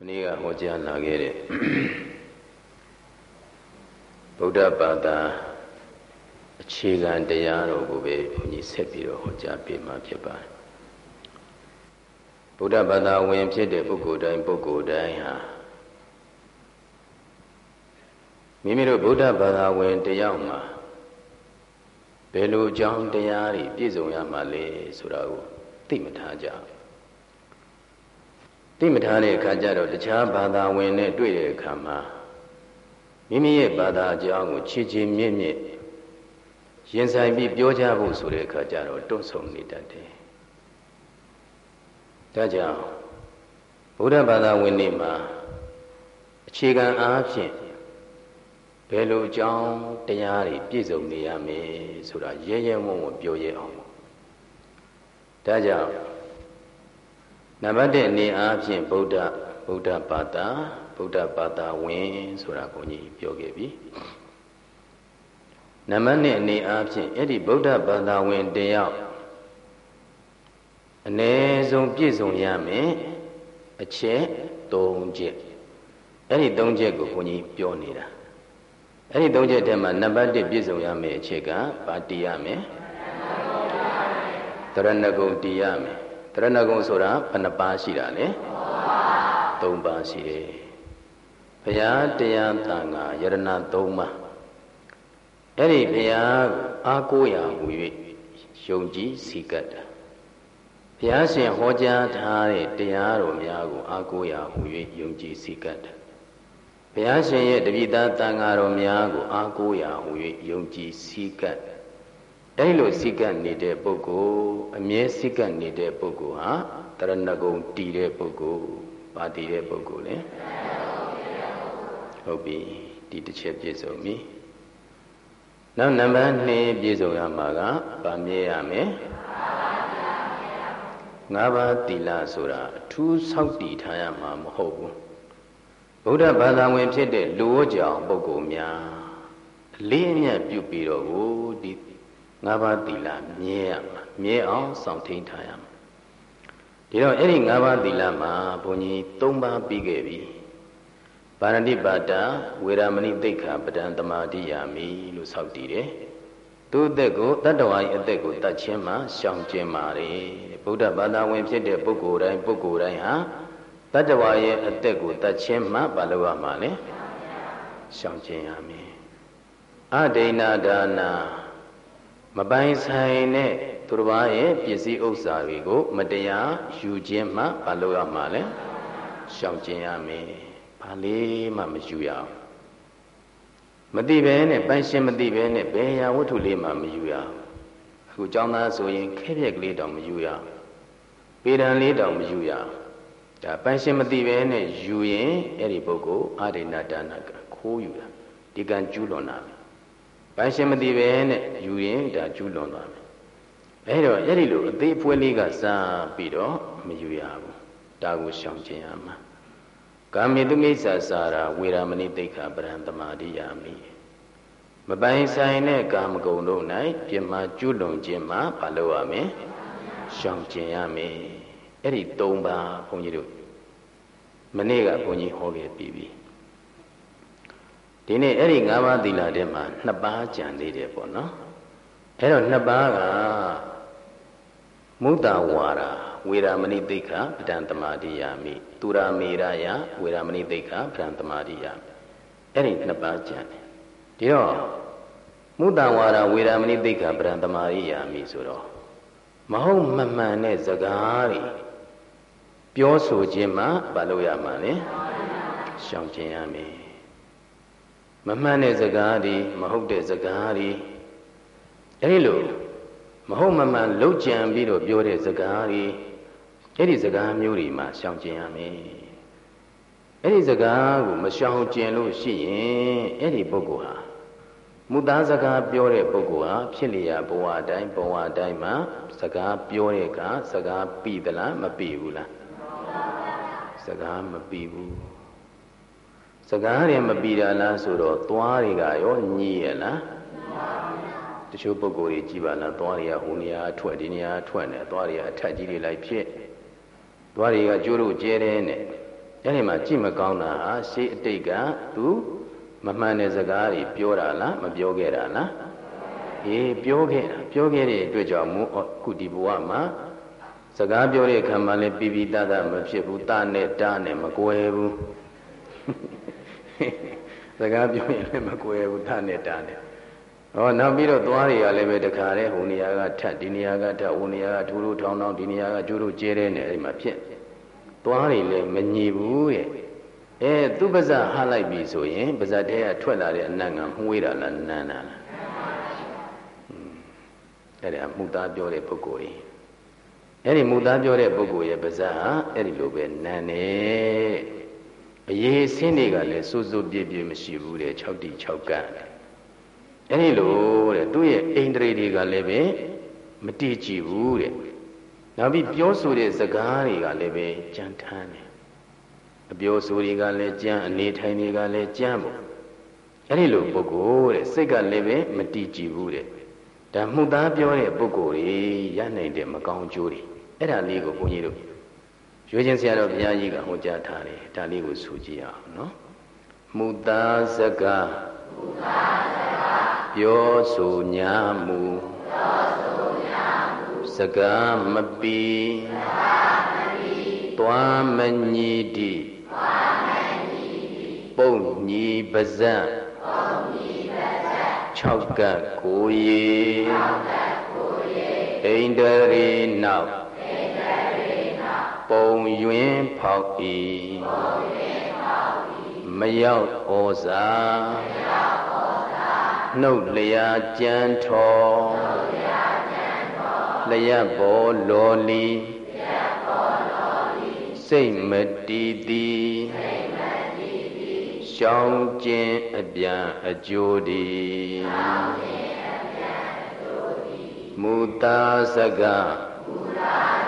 မနေ့ကဟောကြားလာခဲ့တဲ့ဗုဒ္ဓဘာသာအခြေခံတရားတော်ကိုပဲဘုန်းကြီးဆက်ပြီးတော့ဟောကြားပေးမှာဖြစ်ပါတယ်ဗုဒ္ဓဘာသာဝင်ဖြစ်တဲ့ပုဂ္ဂိုလ်တိုင်းပုဂ္ဂိုလ်တိုင်းဟာမိမိတို့ဗုဒ္ဓဘာသာဝင်တယောက်မှာဘယ်လိုအကြောင်းတရားတွေပြည့်စုံရမှာလဲဆိုတာကိုသိမထားကြဘူး သိမထားတဲ့အခါကျတော့တခြားဘာသာဝင်နဲ့တွေ့တဲ့အခါမှာမိမိရဲ့ဘာသာအကြောင်းကိုချီချီမြင့်မြင့်ရင်ဆိုင်ပြီးပြောကြဖို့ဆိုတဲ့အခါကျတော့တွန့်ဆုံနေတတ်တယ်။ဒါကြောင့်ဗုဒ္ဓဘာသာဝင်တွေမှာအခြေခံအားဖြင့်ဘယ်လိုအကြောင်းတရားတွေပြည့်စုံနေရမယ်ဆိုတာရဲရဲဝံ့ဝံ့ပြောရအောင်။ဒါကြောင့် နံပါတ်1အနေအားဖြင့်ဗုဒ္ဓဗုဒ္ဓဘာသာဗုဒ္ဓဘာသာဝင်ဆိုတာဘုန်းကြီးပြောခဲ့ပြီနံပါတ်2အနေအားဖြင့်အဲ့ဒီဗုဒ္ဓဘာသာဝင်တယောက်အ ਨੇ ဆုံးပြည့်စုံရမယ်အချက်3ချက်အဲ့ဒီ3ချက်ကိုဘုန်းကြီးပြောနေတာအဲ့ဒီ3ချက်ထဲမှာနံပါတ်1ပြည့်စုံရမယ်အချက်ကပါတီးရမယ်တရဏဂုံတီးရမယ် ရဏဂုံဆိုတာဘယ်နှပါးရှိတာလဲ၃ပါးရှိတယ်ဘုရားတရားသံဃာယရဏ၃ပါးအဲ့ဒီဘုရားအားကိုးရာဟူ၍ယုံကြည်စီကတ်တာဘုရားရှင်ဟောကြားထားတဲ့တရားတော်များကိုအားကိုးရာဟူ၍ယုံကြည်စီကတ်တာဘုရားရှင်ရဲ့တပိသားတန်ဃာတော်များကိုအားကိုးရာဟူ၍ယုံကြည်စီကတ် အဲ့လိုစိကတ်နေတဲ့ပုဂ္ဂိုလ်အမြဲစိကတ်နေတဲ့ပုဂ္ဂိုလ်ဟာတရဏဂုံတည်တဲ့ပုဂ္ဂိုလ်ပါတည်တဲ့ပုဂ္ဂိုလ်လေဟုတ်ပြီဒီတစ်ချက်ပြည့်စုံပြီနောက်နံပါတ်2ပြည့်စုံရမှာကဗာမြဲရမယ်ငါးပါးသီလဆိုတာအထူးဆောက်တည်ထားရမှာမဟုတ်ဘူးဗုဒ္ဓဘာသာဝင်ဖြစ်တဲ့လူဝကြောင်ပုဂ္ဂိုလ်များအလေးအမြတ်ပြုပြီးတော့ဒီ ငါးပါးသီလမြဲရမှာမြဲအောင်စောင့်ထိန်ထားရမှာဒီတော့အဲ့ဒီငါးပါးသီလမှာဘုန်းကြီး၃ပါးပြီးခဲ့ပြီပါရဏိပါဒဝေရမဏိသိက္ခာပဒံတမာတိယာမိလို့ဆောက်တည်တယ်သူ့အသက်ကိုတတ္တဝါရဲ့အသက်ကိုတတ်ခြင်းမှာရှောင်ကျင်ပါတယ်ဗုဒ္ဓဘာသာဝင်ဖြစ်တဲ့ပုဂ္ဂိုလ်တိုင်းပုဂ္ဂိုလ်တိုင်းဟာတတ္တဝါရဲ့အသက်ကိုတတ်ခြင်းမှာဘာလို့ရမှာလဲရှောင်ကျင်ရမယ်အဒိဏဒါနာ မပိုင်ဆိုင်တဲ့သူတစ်ပါးရဲ့ပစ္စည်းဥစ္စာတွေကိုမတရားယူခြင်းမှမလုပ်ရမှာလဲရှောင်ကျင်ရမယ်ဘာလေးမှမယူရအောင်မသိပဲနဲ့ပိုင်ရှင်မသိပဲနဲ့ဘယ်ရာဝတ္ထုလေးမှမယူရအောင်အခုကျောင်းသားဆိုရင်ခဲပြက်ကလေးတောင်မယူရအောင်ပေဒံလေးတောင်မယူရအောင်ဒါပိုင်ရှင်မသိပဲနဲ့ယူရင်အဲ့ဒီပုဂ္ဂိုလ်အာရိဏဒါနကခိုးယူတာဒီကံကျူးလွန်တာပဲ ပိုင်ရှင်မသိပဲနဲ့ယူရင်ဒါကျူးလွန်သွားမယ်အဲဒါအဲ့ဒီလိုအသေးအဖွဲလေးကစားပြီးတော့မယူရဘူးဒါကိုရှောင်ကျင်ရမှာကာမေတုမိစ္ဆာစာရာဝေရမဏိတိခာပရံတမာတိယာမိမပိုင်ဆိုင်တဲ့ကာမဂုဏ်တို့၌ပြမကျူးလွန်ခြင်းမှာမလုပ်ရမယ်ရှောင်ကျင်ရမယ်အဲ့ဒီ၃ပါးဘုန်းကြီးတို့မနေ့ကဘုန်းကြီးဟောခဲ့ပြီးပြီ ဒီနေ့အဲ့ဒီ၅ပါးသီလထဲမှာနှစ်ပါးကြံသေးတယ်ပေါ့နော်အဲ့တော့နှစ်ပါးကမုဒ္ဒဝါဒဝေရမဏိသိက္ခာပဒံတမာတိယာမိသူရာမေရယဝေရမဏိသိက္ခာပဒံတမာတိယာအဲ့ဒီနှစ်ပါးကြံတယ်ဒီတော့မုဒ္ဒဝါဒဝေရမဏိသိက္ခာပဒံတမာတိယာမိဆိုတော့မဟုတ်မမှန်တဲ့စကားတွေပြောဆိုခြင်းမှမလုပ်ရမှာလေရှောင်ကျင်ရမယ် မမှန်တဲ့စကားတွေမဟုတ်တဲ့စကားတွေအဲဒီလိုမဟုတ်မမှန်လှုပ်ကြံပြီးတော့ပြောတဲ့စကားတွေအဲ့ဒီစကားမျိုးတွေမှာရှောင်ကျင်ရမယ်အဲ့ဒီစကားကိုမရှောင်ကျင်လို့ရှိရင်အဲ့ဒီပုဂ္ဂိုလ်ဟာမူသားစကားပြောတဲ့ပုဂ္ဂိုလ်ဟာဖြစ်လျာဘဝအတိုင်းဘဝအတိုင်းမှာစကားပြောတဲ့အခါစကားပြီးသလားမပြီးဘူးလားစကားမပြီးဘူး စကားတွေမပြီးတာလားဆိုတော့သွားတွေကရောညည်ရလားတချို့ပုဂ္ဂိုလ်တွေကြည်ပါလားသွားတွေကဟိုနေရာထွက်ဒီနေရာထွက်နေသွားတွေကအထက်ကြီးတွေလိုက်ဖြစ်သွားတွေကကျိုးတို့ကျဲတဲ့နဲ့အဲ့ဒီမှာကြည့်မကောင်းတာဟာရှေးအတိတ်ကသူမမှန်တဲ့စကားတွေပြောတာလားမပြောခဲ့တာလားအေးပြောခဲ့တာပြောခဲ့တဲ့အတွက်ကြောင့်မို့ခုဒီဘဝမှာစကားပြောတဲ့အခါမှာလည်းပြပြတတ်တာမဖြစ်ဘူးတာနဲ့တာနဲ့မကွယ်ဘူး စကားပြောရင်လည်းမကွယ်ဘူးတာနဲ့တာနဲ့ဟောနောက်ပြီးတော့သွားတွေကလည်းပဲတခါတည်းဟိုနေရာကထက်ဒီနေရာကထက်ဟိုနေရာကထူးထူးထောင်းထောင်းဒီနေရာကကျိုးတို့ကျဲတဲ့နဲ့အဲ့ဒီမှာဖြစ်သွားတွေလည်းမညီဘူးတဲ့အဲသူပါဇက်ဟာလိုက်ပြီဆိုရင်ပါဇက်တဲကထွက်လာတဲ့အနတ်ကမှုေးတာလားနန်းတာလားအဲ့ဒါမူသားပြောတဲ့ပုဂ္ဂိုလ်ကြီးအဲ့ဒီမူသားပြောတဲ့ပုဂ္ဂိုလ်ရဲ့ပါဇက်ဟာအဲ့ဒီလိုပဲနန်းနေ အရေးဆင်းတွေကလည်းစိုးစိုးပြည့်ပြည့်မရှိဘူးတဲ့6တိ6ကန့်အဲ့ဒီလိုတဲ့သူ့ရဲ့အိန္ဒြေတွေကလည်းပဲမတည်ကြည်ဘူးတဲ့နောက်ပြီးပြောဆိုတဲ့စကားတွေကလည်းပဲကြမ်းထမ်းတယ်အပြောဆိုတွေကလည်းကြမ်းအနေထိုင်တွေကလည်းကြမ်းပေါ့အဲ့ဒီလိုပုဂ္ဂိုလ်တဲ့စိတ်ကလည်းပဲမတည်ကြည်ဘူးတဲ့ဒါမှုသားပြောတဲ့ပုဂ္ဂိုလ်တွေရနိုင်တဲ့မကောင်းကျိုးတွေအဲ့ဒါလေးကိုဘုန်းကြီးတို့ ရွေးချင်းဆရာတော်ဘုရားကြီးကဟောကြားထားတယ်ဒါလေးကိုဆိုကြည့်အောင်နော်မူသားစကားမူသားစကားပြောဆိုညာမူပြောဆိုညာမူစကားမပီစကားမပီသွားမညီတိသွားမညီတိပုံညီပါဇက်ပုံညီပါဇက်6ကပ်ကိုရေ6ကပ်ကိုရေဣန္ဒြေနောက်ဣန္ဒြေနောက် ပုံယွင်ဖောက်ဤပုံယွင်ဖောက်ဤမရောက်ဩဇာမရောက်ဩဇာနှုတ်လျာကြံထောနှုတ်လျာကြံထောလျက်ဘောလောလီလျက်ဘောလောလီစိတ်မတီးသည်စိတ်မတီးသည်ရှောင်းကျင်အပြန်အကျိုးဒီရှောင်းကျင်အပြန်အကျိုးဒီမူတာစကမူတာစက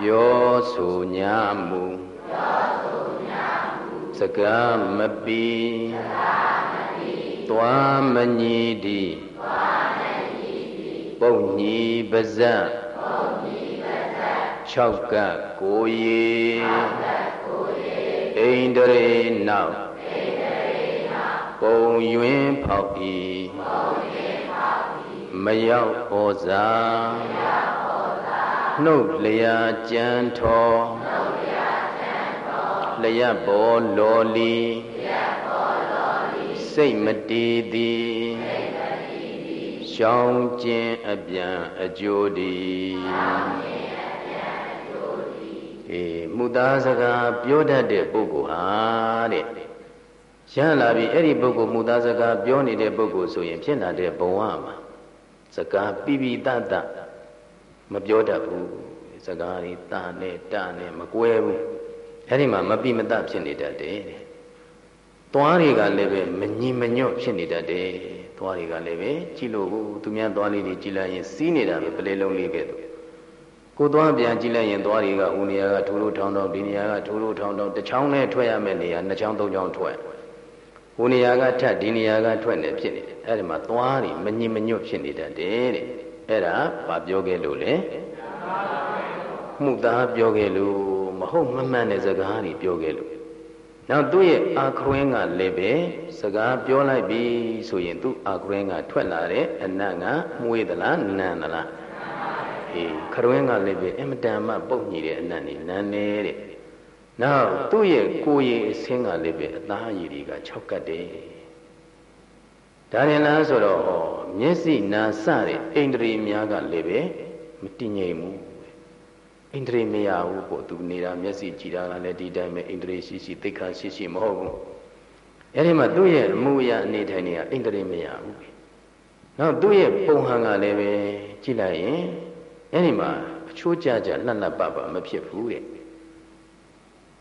ပြောဆိုညာမူပြောဆိုညာမူစကားမပီစကားမပီသွားမညီတိသွားမညီတိပုံညီပါဇက်ပုံညီပါဇက်6ကပ်ကိုရေ6ကပ်ကိုရေဣန္ဒြေနောက်ဣန္ဒြေနောက်ပုံယွင်ဖောက်ဤပုံယွင်ဖောက်ဤမရောက်ဩဇာမရောက်ဩဇာ နှုတ်လျာကြံထောနှုတ်လျာကြံထောလျက်ဘောလောလီလျက်ဘောလောလီစိတ်မတည်သည်စိတ်မတည်သည်ရှောင်းကျင်အပြန်အကျိုးဒီရှောင်းကျင်အပြန်အကျိုးဒီအေးမူသားစကားပြောတတ်တဲ့ပုဂ္ဂိုလ်ဟာတဲ့ရလာပြီအဲ့ဒီပုဂ္ဂိုလ်မူသားစကားပြောနေတဲ့ပုဂ္ဂိုလ်ဆိုရင်ဖြစ်လာတဲ့ဘဝမှာစကားပြပြတတ်တတ် မပြောတတ်ဘူးစကားတွေတာနဲ့တာနဲ့မကွဲဘူးအဲ့ဒီမှာမပြမတတ်ဖြစ်နေတတ်တယ်တဲ့သွားတွေကလည်းပဲမညီမညွတ်ဖြစ်နေတတ်တယ်သွားတွေကလည်းပဲကြည့်လို့သူများသွားလေးတွေကြည့်လိုက်ရင်စီးနေတာပဲပလေလုံးလေးကဲ့သို့ကိုသွားပြန်ကြည့်လိုက်ရင်သွားတွေကဦးနေရာကထိုးလို့ထောင်းထောင်းဒီနေရာကထိုးလို့ထောင်းထောင်းတစ်ချောင်းနဲ့ထွက်ရမယ့်နေရာနှစ်ချောင်းသုံးချောင်းထွက်ဦးနေရာကထက်ဒီနေရာကထွက်နေဖြစ်နေတယ်အဲ့ဒီမှာသွားတွေမညီမညွတ်ဖြစ်နေတတ်တယ်တဲ့ အဲ့ဒါဘာပြောခဲ့လို့လဲမှုသားပြောခဲ့လို့မဟုတ်မမှန်တဲ့စကားတွေပြောခဲ့လို့နောက်သူ့ရဲ့အာခရင်းကလည်းပဲစကားပြောလိုက်ပြီဆိုရင်သူ့အာခရင်းကထွက်လာတဲ့အနတ်ကမှုေးသလားနန်းသလားအေးခရင်းကလည်းပဲအင်မတန်မှပုတ်ညီတဲ့အနတ်နေနန်းနေတဲ့နောက်သူ့ရဲ့ကိုယ်ရည်အဆင်းကလည်းပဲအသားရည်တွေက6ကတ်တယ် ဒါရင်လားဆိုတော့မျက်စိနာစတဲ့အိန္ဒြေများကလည်းပဲမတည်ငြိမ်ဘူးအိန္ဒြေမရဘူးပေါ့သူနေတာမျက်စိကြည်တာကလည်းဒီတိုင်းပဲအိန္ဒြေရှိရှိသိက္ခာရှိရှိမဟုတ်ဘူးအဲ့ဒီမှာသူ့ရဲ့အမှုအရာအနေထိုင်နေတာအိန္ဒြေမရဘူးနောက်သူ့ရဲ့ပုံဟန်ကလည်းပဲကြည့်လိုက်ရင်အဲ့ဒီမှာအချိုးကြကြလှလှပပမဖြစ်ဘူးတဲ့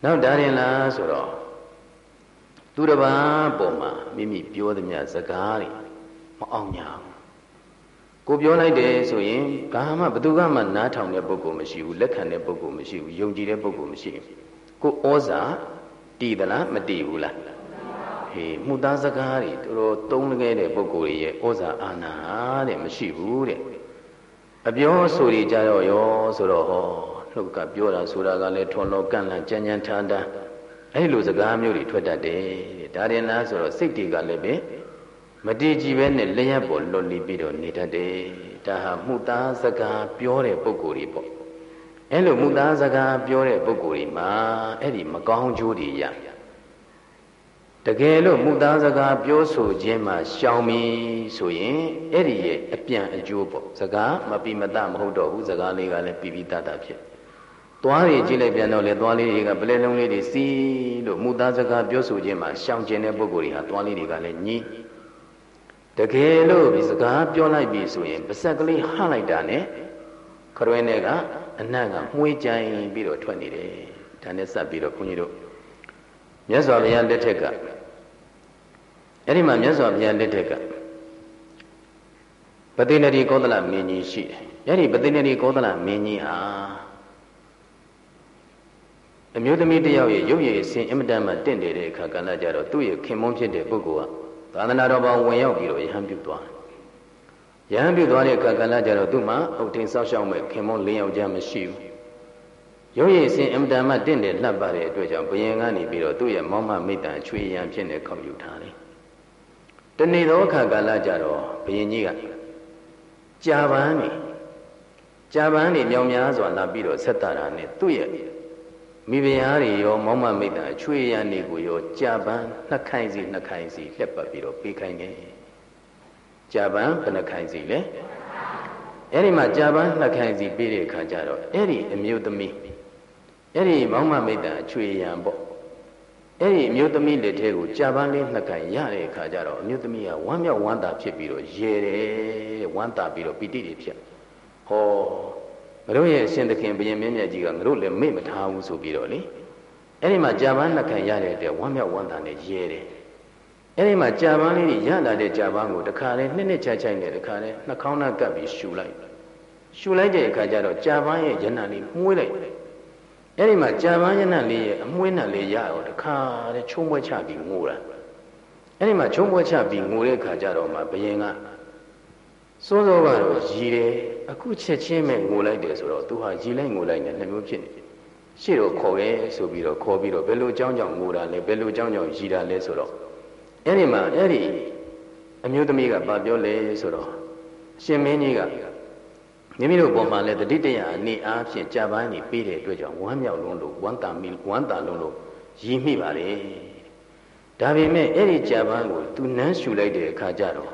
နောက်ဒါရင်လားဆိုတော့ သူတစ်ပါးပေါ်မှာမိမိပြောသမျှစကားတွေမအောင်ညာကိုပြောလိုက်တယ်ဆိုရင်ဘာမှဘသူကမှနားထောင်တဲ့ပုဂ္ဂိုလ်မရှိဘူးလက်ခံတဲ့ပုဂ္ဂိုလ်မရှိဘူးယုံကြည်တဲ့ပုဂ္ဂိုလ်မရှိဘူးကိုဩဇာတည်သလားမတည်ဘူးလားဟေးမှုသားစကားတွေတော်တော်သုံးခဲ့တဲ့ပုဂ္ဂိုလ်ရဲ့ဩဇာအာဏာတဲ့မရှိဘူးတဲ့အပြောဆိုတွေကြတော့ရောဆိုတော့ဟောနှုတ်ကပြောတာဆိုတာကလည်းထွန်လောကန့်လန့်ကြမ်းကြမ်းထန်ထန် အဲ့လိုစကားမျိုးတွေထွက်တတ်တယ်တဲ့ဒါရင်လားဆိုတော့စိတ်တွေကလည်းပဲမတည်ကြည်ပဲနဲ့လျှက်ပေါ်လွတ်လီပြီးတော့နေတတ်တယ်ဒါဟာမှုသားစကားပြောတဲ့ပုဂ္ဂိုလ်တွေပေါ့အဲ့လိုမှုသားစကားပြောတဲ့ပုဂ္ဂိုလ်တွေမှာအဲ့ဒီမကောင်းကျိုးတွေရတကယ်လို့မှုသားစကားပြောဆိုခြင်းမှာရှောင်ပြီဆိုရင်အဲ့ဒီရဲ့အပြန်အကျိုးပေါ့စကားမပိမတမဟုတ်တော့ဘူးစကားလေးကလည်းပြပြတတ်တာဖြစ် သွားတွေကြည့်လိုက်ပြန်တော့လေသွားလေးတွေကပလဲလုံးလေးတွေစီးလို့မှုသားစကားပြောဆိုခြင်းမှာရှောင်ကျင်တဲ့ပုဂ္ဂိုလ်တွေဟာသွားလေးတွေကလည်းညှိတကယ်လို့ဒီစကားပြောလိုက်ပြီဆိုရင်ပါဆက်ကလေးဟလိုက်တာနဲ့ခရွဲနဲ့ကအနတ်ကမှွေးကြိုင်ပြီးတော့ထွက်နေတယ်ဒါနဲ့ဆက်ပြီးတော့ခွန်ကြီးတို့မြတ်စွာဘုရားလက်ထက်ကအဲ့ဒီမှာမြတ်စွာဘုရားလက်ထက်ကပတိနရီကောသလမင်းကြီးရှိတယ်အဲ့ဒီပတိနရီကောသလမင်းကြီးဟာ အမျိုးသမီးတယောက်ရဲ့ရုပ်ရည်အစဉ်အင်မတန်မှတင့်နေတဲ့အခါကလည်းကြတော့သူ့ရဲ့ခင်မုန်းဖြစ်တဲ့ပုဂ္ဂိုလ်ကသာသနာတော်ဘောင်ဝင်ရောက်ပြီးတော့ယဟန်ပြုသွားတယ်ယဟန်ပြုသွားတဲ့အခါကလည်းကြတော့သူ့မှာအုတ်ထင်ဆောက်ရှောက်မဲ့ခင်မုန်း၄ယောက်ကြားမရှိဘူးရုပ်ရည်အစဉ်အင်မတန်မှတင့်တယ်လှပ်ပါတဲ့အတွက်ကြောင့်ဘယင်ကနေပြီးတော့သူ့ရဲ့မောင်မမိတ္တန်ချွေရန်ဖြစ်နေခေါက်ယူထားတယ်တနေ့သောအခါကာလကြတော့ဘယင်ကြီးကကြာပန်းနေကြာပန်းနေမြောင်များစွာလာပြီးတော့ဆက်တာတာနဲ့သူ့ရဲ့ မိဖုရားတွေရောမောင်မမိတ်တာချွေရနေကိုရောကြာပန်းနှစ်ခိုင်စီနှစ်ခိုင်စီလှက်ပတ်ပြီးတော့ပေးခိုင်းတယ်ကြာပန်းဘယ်နှခိုင်စီလဲအဲ့ဒီမှာကြာပန်းနှစ်ခိုင်စီပေးတဲ့အခါကျတော့အဲ့ဒီအမျိုးသမီးအဲ့ဒီမောင်မမိတ်တာချွေရန်ပေါ့အဲ့ဒီအမျိုးသမီးလက်ထဲကိုကြာပန်းလေးနှစ်ခိုင်ရတဲ့အခါကျတော့အမျိုးသမီးကဝမ်းမြောက်ဝမ်းသာဖြစ်ပြီးတော့ရေတယ်ဝမ်းသာပြီးတော့ပီတိတွေဖြစ်ဟော ငါတို့ရဲ့အရှင်သခင်ဘုရင်မင်းမြတ်ကြီးကငါတို့လည်းမေ့မထားဘူးဆိုပြီးတော့လေအဲ့ဒီမှာကြာပန်းနှစ်ခံရတဲ့အတွက်ဝမ်းမြောက်ဝမ်းသာနဲ့ရဲတယ်အဲ့ဒီမှာကြာပန်းလေးကြီးရလာတဲ့ကြာပန်းကိုတခါလဲနှစ်နှစ်ချိုက်ချိုက်နဲ့တခါလဲနှာခေါင်းနဲ့ကပ်ပြီးရှူလိုက်ရှူလိုက်တဲ့အခါကျတော့ကြာပန်းရဲ့ရဏလေးမှုေးလိုက်အဲ့ဒီမှာကြာပန်းရဏလေးရဲ့အမွှေးနဲ့လေးရတော့တခါလဲချုံးပွဲချပြီးငိုတာအဲ့ဒီမှာချုံးပွဲချပြီးငိုတဲ့အခါကျတော့မှဘယင်ကစိုးစိုးကတော့ရည်တယ် အခုချက်ချင်းမဲ့ငိုလိုက်တယ်ဆိုတော့သူဟာရည်လိုက်ငိုလိုက်နဲ့နှမျိုးဖြစ်နေရှေ့တော့ခေါ်ရဲဆိုပြီးတော့ခေါ်ပြီးတော့ဘယ်လိုအကြောင်းကြောင့်ငိုတာလဲဘယ်လိုအကြောင်းကြောင့်ရည်တာလဲဆိုတော့အဲ့ဒီမှာအဲ့ဒီအမျိုးသမီးကဗာပြောလဲဆိုတော့ရှင်မင်းကြီးကမိမိတို့ပုံမှန်လဲတတိတရအနေအားဖြင့်ကြာပန်းနေပေးတဲ့အတွက်ကြောင့်ဝမ်းမြောက်လုံးလို့ဝမ်းတာမိဝမ်းတာလုံးလို့ရည်မိပါလေဒါပေမဲ့အဲ့ဒီကြာပန်းကိုသူနမ်းရှူလိုက်တဲ့အခါကျတော့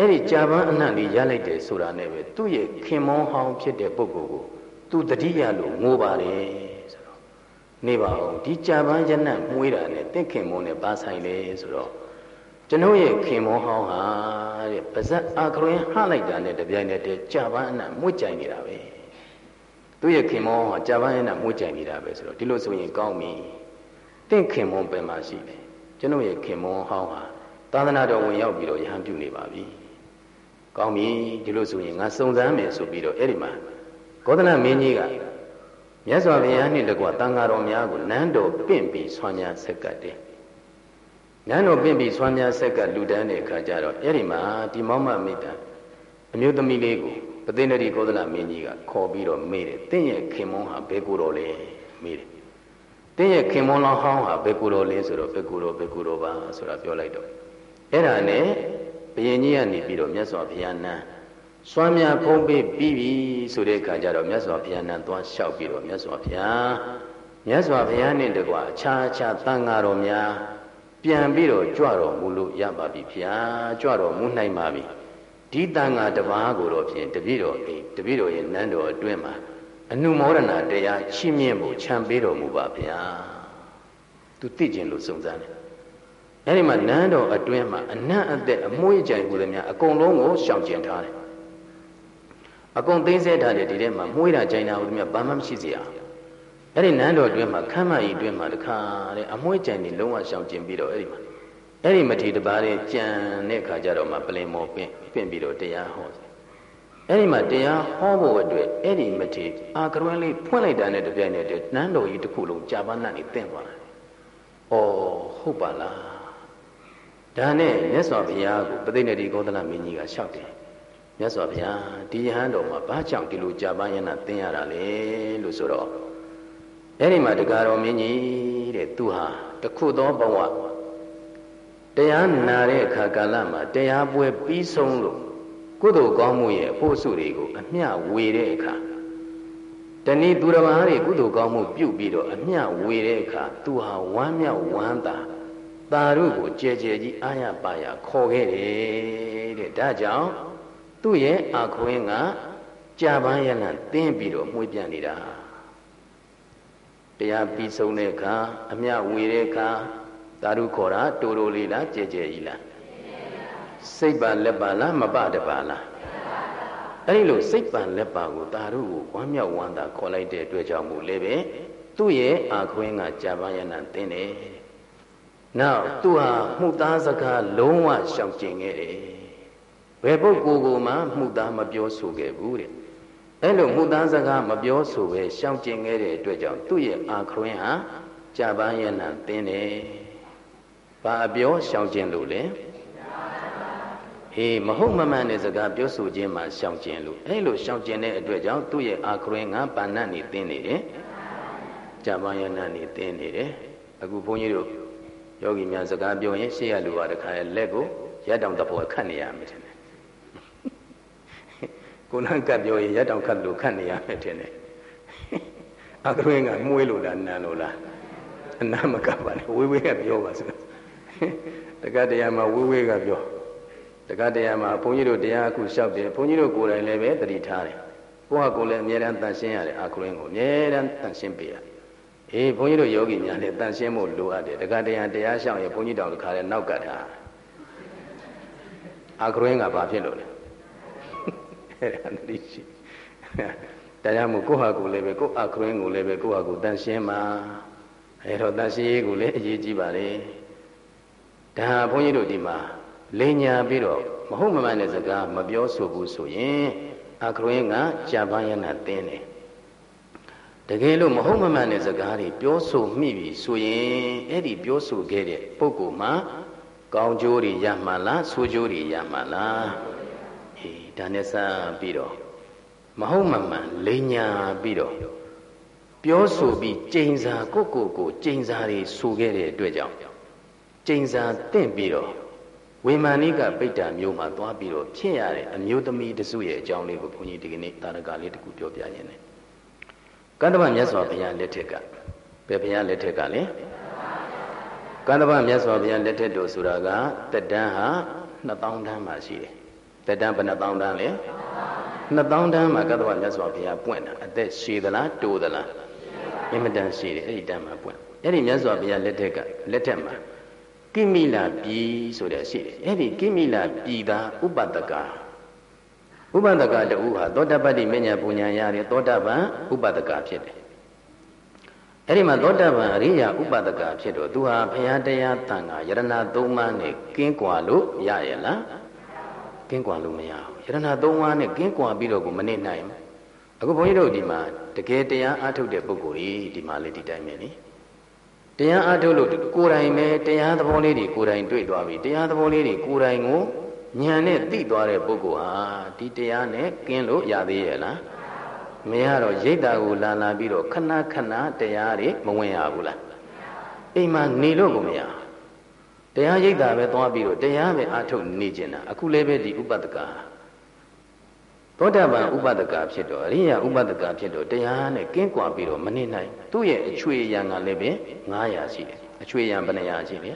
အဲ့ဒီကြာပန်းအနှံ့လေးရလိုက်တယ်ဆိုတာနဲ့ပဲသူ့ရဲ့ခင်မောဟောင်းဖြစ်တဲ့ပုဂ္ဂိုလ်ကိုသူတတိယလို့ငိုပါတယ်ဆိုတော့နေပါအောင်ဒီကြာပန်းရနံ့မွေးတာနဲ့တင့်ခင်မောနဲ့ပါဆိုင်လေဆိုတော့ကျွန်ုပ်ရဲ့ခင်မောဟောင်းဟာတဲ့ပါဇက်အာခရင်ဟလိုက်တာနဲ့တပြိုင်တည်းကြာပန်းအနှံ့မွေ့ကြိုင်နေတာပဲသူ့ရဲ့ခင်မောဟာကြာပန်းအနှံ့မွေ့ကြိုင်နေတာပဲဆိုတော့ဒီလိုဆိုရင်ကောင်းပြီတင့်ခင်မောပဲမှာရှိတယ်ကျွန်ုပ်ရဲ့ခင်မောဟောင်းဟာသာသနာတော်ဝင်ရောက်ပြီးတော့ယဟန်ပြုနေပါပြီ ကောင်းပြီဒီလိုဆိုရင်ငါစုံစမ်းမယ်ဆိုပြီးတော့အဲ့ဒီမှာဂေါသနမင်းကြီးကမြတ်စွာဘုရားနှင့်တကွတန်ဃာတော်များကိုနန်းတော်ပင့်ပြီးဆွမ်းများဆက်ကတ်တယ်နန်းတော်ပင့်ပြီးဆွမ်းများဆက်ကတ်လူတန်းတဲ့အခါကျတော့အဲ့ဒီမှာဒီမောင်မမိတ္တအမျိုးသမီးလေးကိုပသိဏတိဂေါသနမင်းကြီးကခေါ်ပြီးတော့မေးတယ်တင့်ရဲ့ခင်မွန်းဟာဘယ်ကိုတော်လဲမေးတယ်တင်းရဲ့ခင်မွန်းလောင်းဟောင်းဟာဘယ်ကူတော်လဲဆိုတော့ဘယ်ကူတော်ဘယ်ကူတော်ပါဆိုတာပြောလိုက်တော့အဲ့ဒါနဲ့ ဘယင်ကြီးကနေပြီးတော့မြတ်စွာဘုရားနန်းစွမ်းမြဖုံးပေးပြီးပြီဆိုတဲ့အခါကျတော့မြတ်စွာဘုရားနန်းသွားလျှောက်ပြီးတော့မြတ်စွာဘုရားမြတ်စွာဘုရားနဲ့တကွာအခြားအခြားတန်ဃာတော်များပြန်ပြီးတော့ကြွတော်မူလို့ရပါပြီဗျာကြွတော်မူနိုင်ပါပြီဒီတန်ဃာတပါးကိုတော့ဖြင့်တပည့်တော်အိတပည့်တော်ရဲ့နန်းတော်အတွင်းမှာအနုမောဒနာတရားချီးမြှင့်ဖို့ခြံပေးတော်မူပါဗျာသူသိကျင်လို့စုံစမ်းတယ် အဲဒီမှာနန်းတော်အတွင်းမှာအနံ့အသက်အမွှေးကြိုင်ဟူသည်များအကုန်လုံးကိုရှောင်ကျင်ထားတယ်အကုန်သိသိထားတယ်ဒီထဲမှာမွှေးတာကြိုင်တာဟူသည်များဘာမှမရှိစေရအဲ့ဒီနန်းတော်အတွင်းမှာခမ်းမကြီးအတွင်းမှာတခါတဲ့အမွှေးကြိုင်တွေလုံးဝရှောင်ကျင်ပြီးတော့အဲ့ဒီမှာအဲ့ဒီမထေတပါးတဲ့ကြံတဲ့ခါကျတော့မှပလင်မော်ပင့်ပင့်ပြီးတော့တရားဟောတယ်အဲ့ဒီမှာတရားဟောဖို့အတွက်အဲ့ဒီမထေအာကရွန်းလေးဖွင့်လိုက်တာနဲ့တပြိုင်နက်တည်းနန်းတော်ကြီးတစ်ခုလုံးကြာပန်းနဲ့တင့်သွားတယ်။အော်ဟုတ်ပါလား ဒါနဲ့မြတ်စွာဘုရားကိုပသိနေတိဂေါသလမင်းကြီးကလျှောက်တယ်မြတ်စွာဘုရားဒီယဟန်တော်မှာဘာကြောင့်ဒီလိုကြာပန်းရနာသင်ရတာလဲလို့ဆိုတော့အဲ့ဒီမှာတကားတော်မင်းကြီးတဲ့သူဟာတခုသောဘဝတရားနာတဲ့အခါကာလမှာတရားပွဲပြီးဆုံးလို့ကုသိုလ်ကောင်းမှုရဲ့အဖို့စုတွေကိုအမျှဝေတဲ့အခါတဏီသူတော်ဘာတွေကုသိုလ်ကောင်းမှုပြုပြီးတော့အမျှဝေတဲ့အခါသူဟာဝမ်းမြောက်ဝမ်းသာ တာတို့ကိုကြဲကြဲကြီးအာရပါရခေါ်ခဲ့တယ်တဲ့ဒါကြောင့်သူ့ရဲ့အခွင့်ကကြာပန်းရလတင်းပြီးတော့မှုပြနေတာတရားပြီးဆုံးတဲ့အခါအမျှဝေတဲ့အခါသာဓုခေါ်တာတိုးတိုးလေးလားကြဲကြဲကြီးလားစိတ်ပါလက်ပါလားမပတပါလားအဲ့ဒီလိုစိတ်ပန်လက်ပါကိုသာဓုကိုဝမ်းမြောက်ဝမ်းသာခေါ်လိုက်တဲ့အတွက်ကြောင့်မို့လည်းပဲသူ့ရဲ့အာခွင်းကကြာပန်းရနာတင်းတယ် နောက်သူဟာမှုသားစကားလုံးဝရှောင်ကျင်ခဲ့တယ်ဘယ်ပုဂ္ဂိုလ်ကိုမှမှုသားမပြောဆိုခဲ့ဘူးတဲ့အဲ့လိုမှုသားစကားမပြောဆိုပဲရှောင်ကျင်ခဲ့တဲ့အတွက်ကြောင့်သူ့ရဲ့အာခွင်းဟာကြာပန်းရနာတင်းတယ်ဘာအပြောရှောင်ကျင်လို့လဲဟေးမဟုတ်မမှန်တဲ့စကားပြောဆိုခြင်းမှာရှောင်ကျင်လို့အဲ့လိုရှောင်ကျင်တဲ့အတွက်ကြောင့်သူ့ရဲ့အာခရင်ကပါဏတ်နေသင်နေတယ်။ဂျာမယနာနေသင်နေတယ်။အခုဘုန်းကြီးတို့ ယောဂီများစကားပြောရင်ရှေ့ရလူပါတခါရဲ့လက်ကိုရက်တောင်တဘောခတ်နေရမယ်ထင်တယ်။ကိုနန်းကပ်ပြောရင်ရက်တောင်ခတ်လို့ခတ်နေရမယ်ထင်တယ်။အာခရင်ကမှုေးလို့လားနန်းလို့လားအနာမကပ်ပါနဲ့ဝေးဝေးကပြောပါစို့။တက္ကတရားမှာဝေးဝေးကပြောတက္ကတရားမှာဘုန်းကြီးတို့တရားအခုလျှောက်တယ်ဘုန်းကြီးတို့ကိုယ်တိုင်လည်းပဲတတိထားတယ်ကိုယ့်ဟာကိုယ်လည်းအမြဲတမ်းတန်ရှင်းရတယ်အာခရင်ကိုအမြဲတမ်းတန်ရှင်းပေးရ အေးဘုန်းကြီးတို့ယောဂီများလည်းတန်ရှင်းဖို့လိုအပ်တယ်တက္ကတရားတရားလျှောက်ရင်ဘုန်းကြီးတော်တစ်ခါလည်းနောက်ကတ်ထားအာခရင်ကဘာဖြစ်လို့လဲအဲ့ဒါတတိရှိတရားမို့ကိုယ့်ဟာကိုယ်လည်းပဲကိုယ့်အာခရင်ကိုလည်းပဲကိုယ့်ဟာကိုယ်တန်ရှင်းမှာအဲ့တော့တန်ရှင်းရေးကိုလည်းအရေးကြီးပါလေဒါဘုန်းကြီးတို့ဒီမှာလိညာပြီးတော့မဟုတ်မမှန်တဲ့စကားမပြောဆိုဘူးဆိုရင်အခရင်းကကြာပန်းရနာတင်းတယ် တကယ်လို့မဟုတ်မမှန်တဲ့စကားတွေပြောဆိုမိပြီဆိုရင်အဲ့ဒီပြောဆိုခဲ့တဲ့ပုဂ္ဂိုလ်မှာကောင်းကျိုးတွေရမှလားဆိုးကျိုးတွေရမှလားအေးဒါနဲ့စပြီးတော့မဟုတ်မမှန်လိညာပြီးတော့ပြောဆိုပြီးကျိန်စာကိုကိုကိုကျိန်စာတွေဆိုခဲ့တဲ့အတွက်ကြောင့်ကျိန်စာတင့်ပြီးတော့ဝေမာနိကပိဋ္ဌာမျိုးမှာသွားပြီးတော့ဖြစ်ရတဲ့အမျိုးသမီးတစုရဲ့အကြောင်းလေးကိုဘုန်းကြီးဒီကနေ့တာရကလေးတခုပြောပြခြင်းနဲ့ ကန္တဗမြတ်စွာဘုရားလက်ထက်ကဘယ်ဘုရားလက်ထက်ကလဲကန္တဗမြတ်စွာဘုရားလက်ထက်တို့ဆိုတာကတက်တန်းဟာ2000တန်းမှာရှိတယ်တက်တန်းဘယ်နှသောင်းတန်းလဲ2000တန်းမှာကန္တဗမြတ်စွာဘုရားပွင့်တာအသက်ရှည်သလားတိုးသလားအင်မတန်ရှည်တယ်အဲ့ဒီတန်းမှာပွင့်အဲ့ဒီမြတ်စွာဘုရားလက်ထက်ကလက်ထက်မှာကိမိလာပြည်ဆိုတဲ့ရှိတယ်အဲ့ဒီကိမိလာပြည်သာဥပတက ဥပတကတူဟာသောတပတ္တိမညာပူညာရတဲ့သောတပန်ဥပတကဖြစ်တယ်အဲ့ဒီမှာသောတပန်အရိယာဥပဒကဖြစ်တော့သူဟာဘုရားတရားတန်ခါယရဏသုံးပါးနဲ့ကင်းကွာလို့ရရဲ့လားကင်းကွာလို့မရဘူးယရဏသုံးပါးနဲ့ကင်းကွာပြီးတော့ကိုမနစ်နိုင်ဘူးအခုဘုန်းကြီးတို့ဒီမှာတကယ်တရားအားထုတ်တဲ့ပုဂ္ဂိုလ်ကြီးဒီမှာလေဒီတိုင်းပဲလေတရားအားထုတ်လို့ကိုယ်တိုင်ပဲတရားသဘောလေးတွေကိုယ်တိုင်တွေ့သွားပြီတရားသဘောလေးတွေကိုယ်တိုင်ကို ဉာဏ်နဲ့သိသွားတဲ့ပုဂ္ဂိုလ်ဟာဒီတရားနဲ့ကင်းလို့ရသေးရဲ့လားမရတော့ရိတ်တာကိုလာလာပြီးတော့ခဏခဏတရားတွေမဝင်ရဘူးလားအိမ်မှာနေလို့ကိုမရတရားရိတ်တာပဲသွားပြီးတော့တရားပဲအားထုတ်နေကျင်တာအခုလည်းပဲဒီဥပဒကသောတာပန်ဥပဒကဖြစ်တော့အရိယာဥပဒကဖြစ်တော့တရားနဲ့ကင်းကွာပြီးတော့မနေနိုင်သူ့ရဲ့အချွေရံကလည်းပဲ900ရှိတယ်အချွေရံဘယ်နှရာရှိလဲ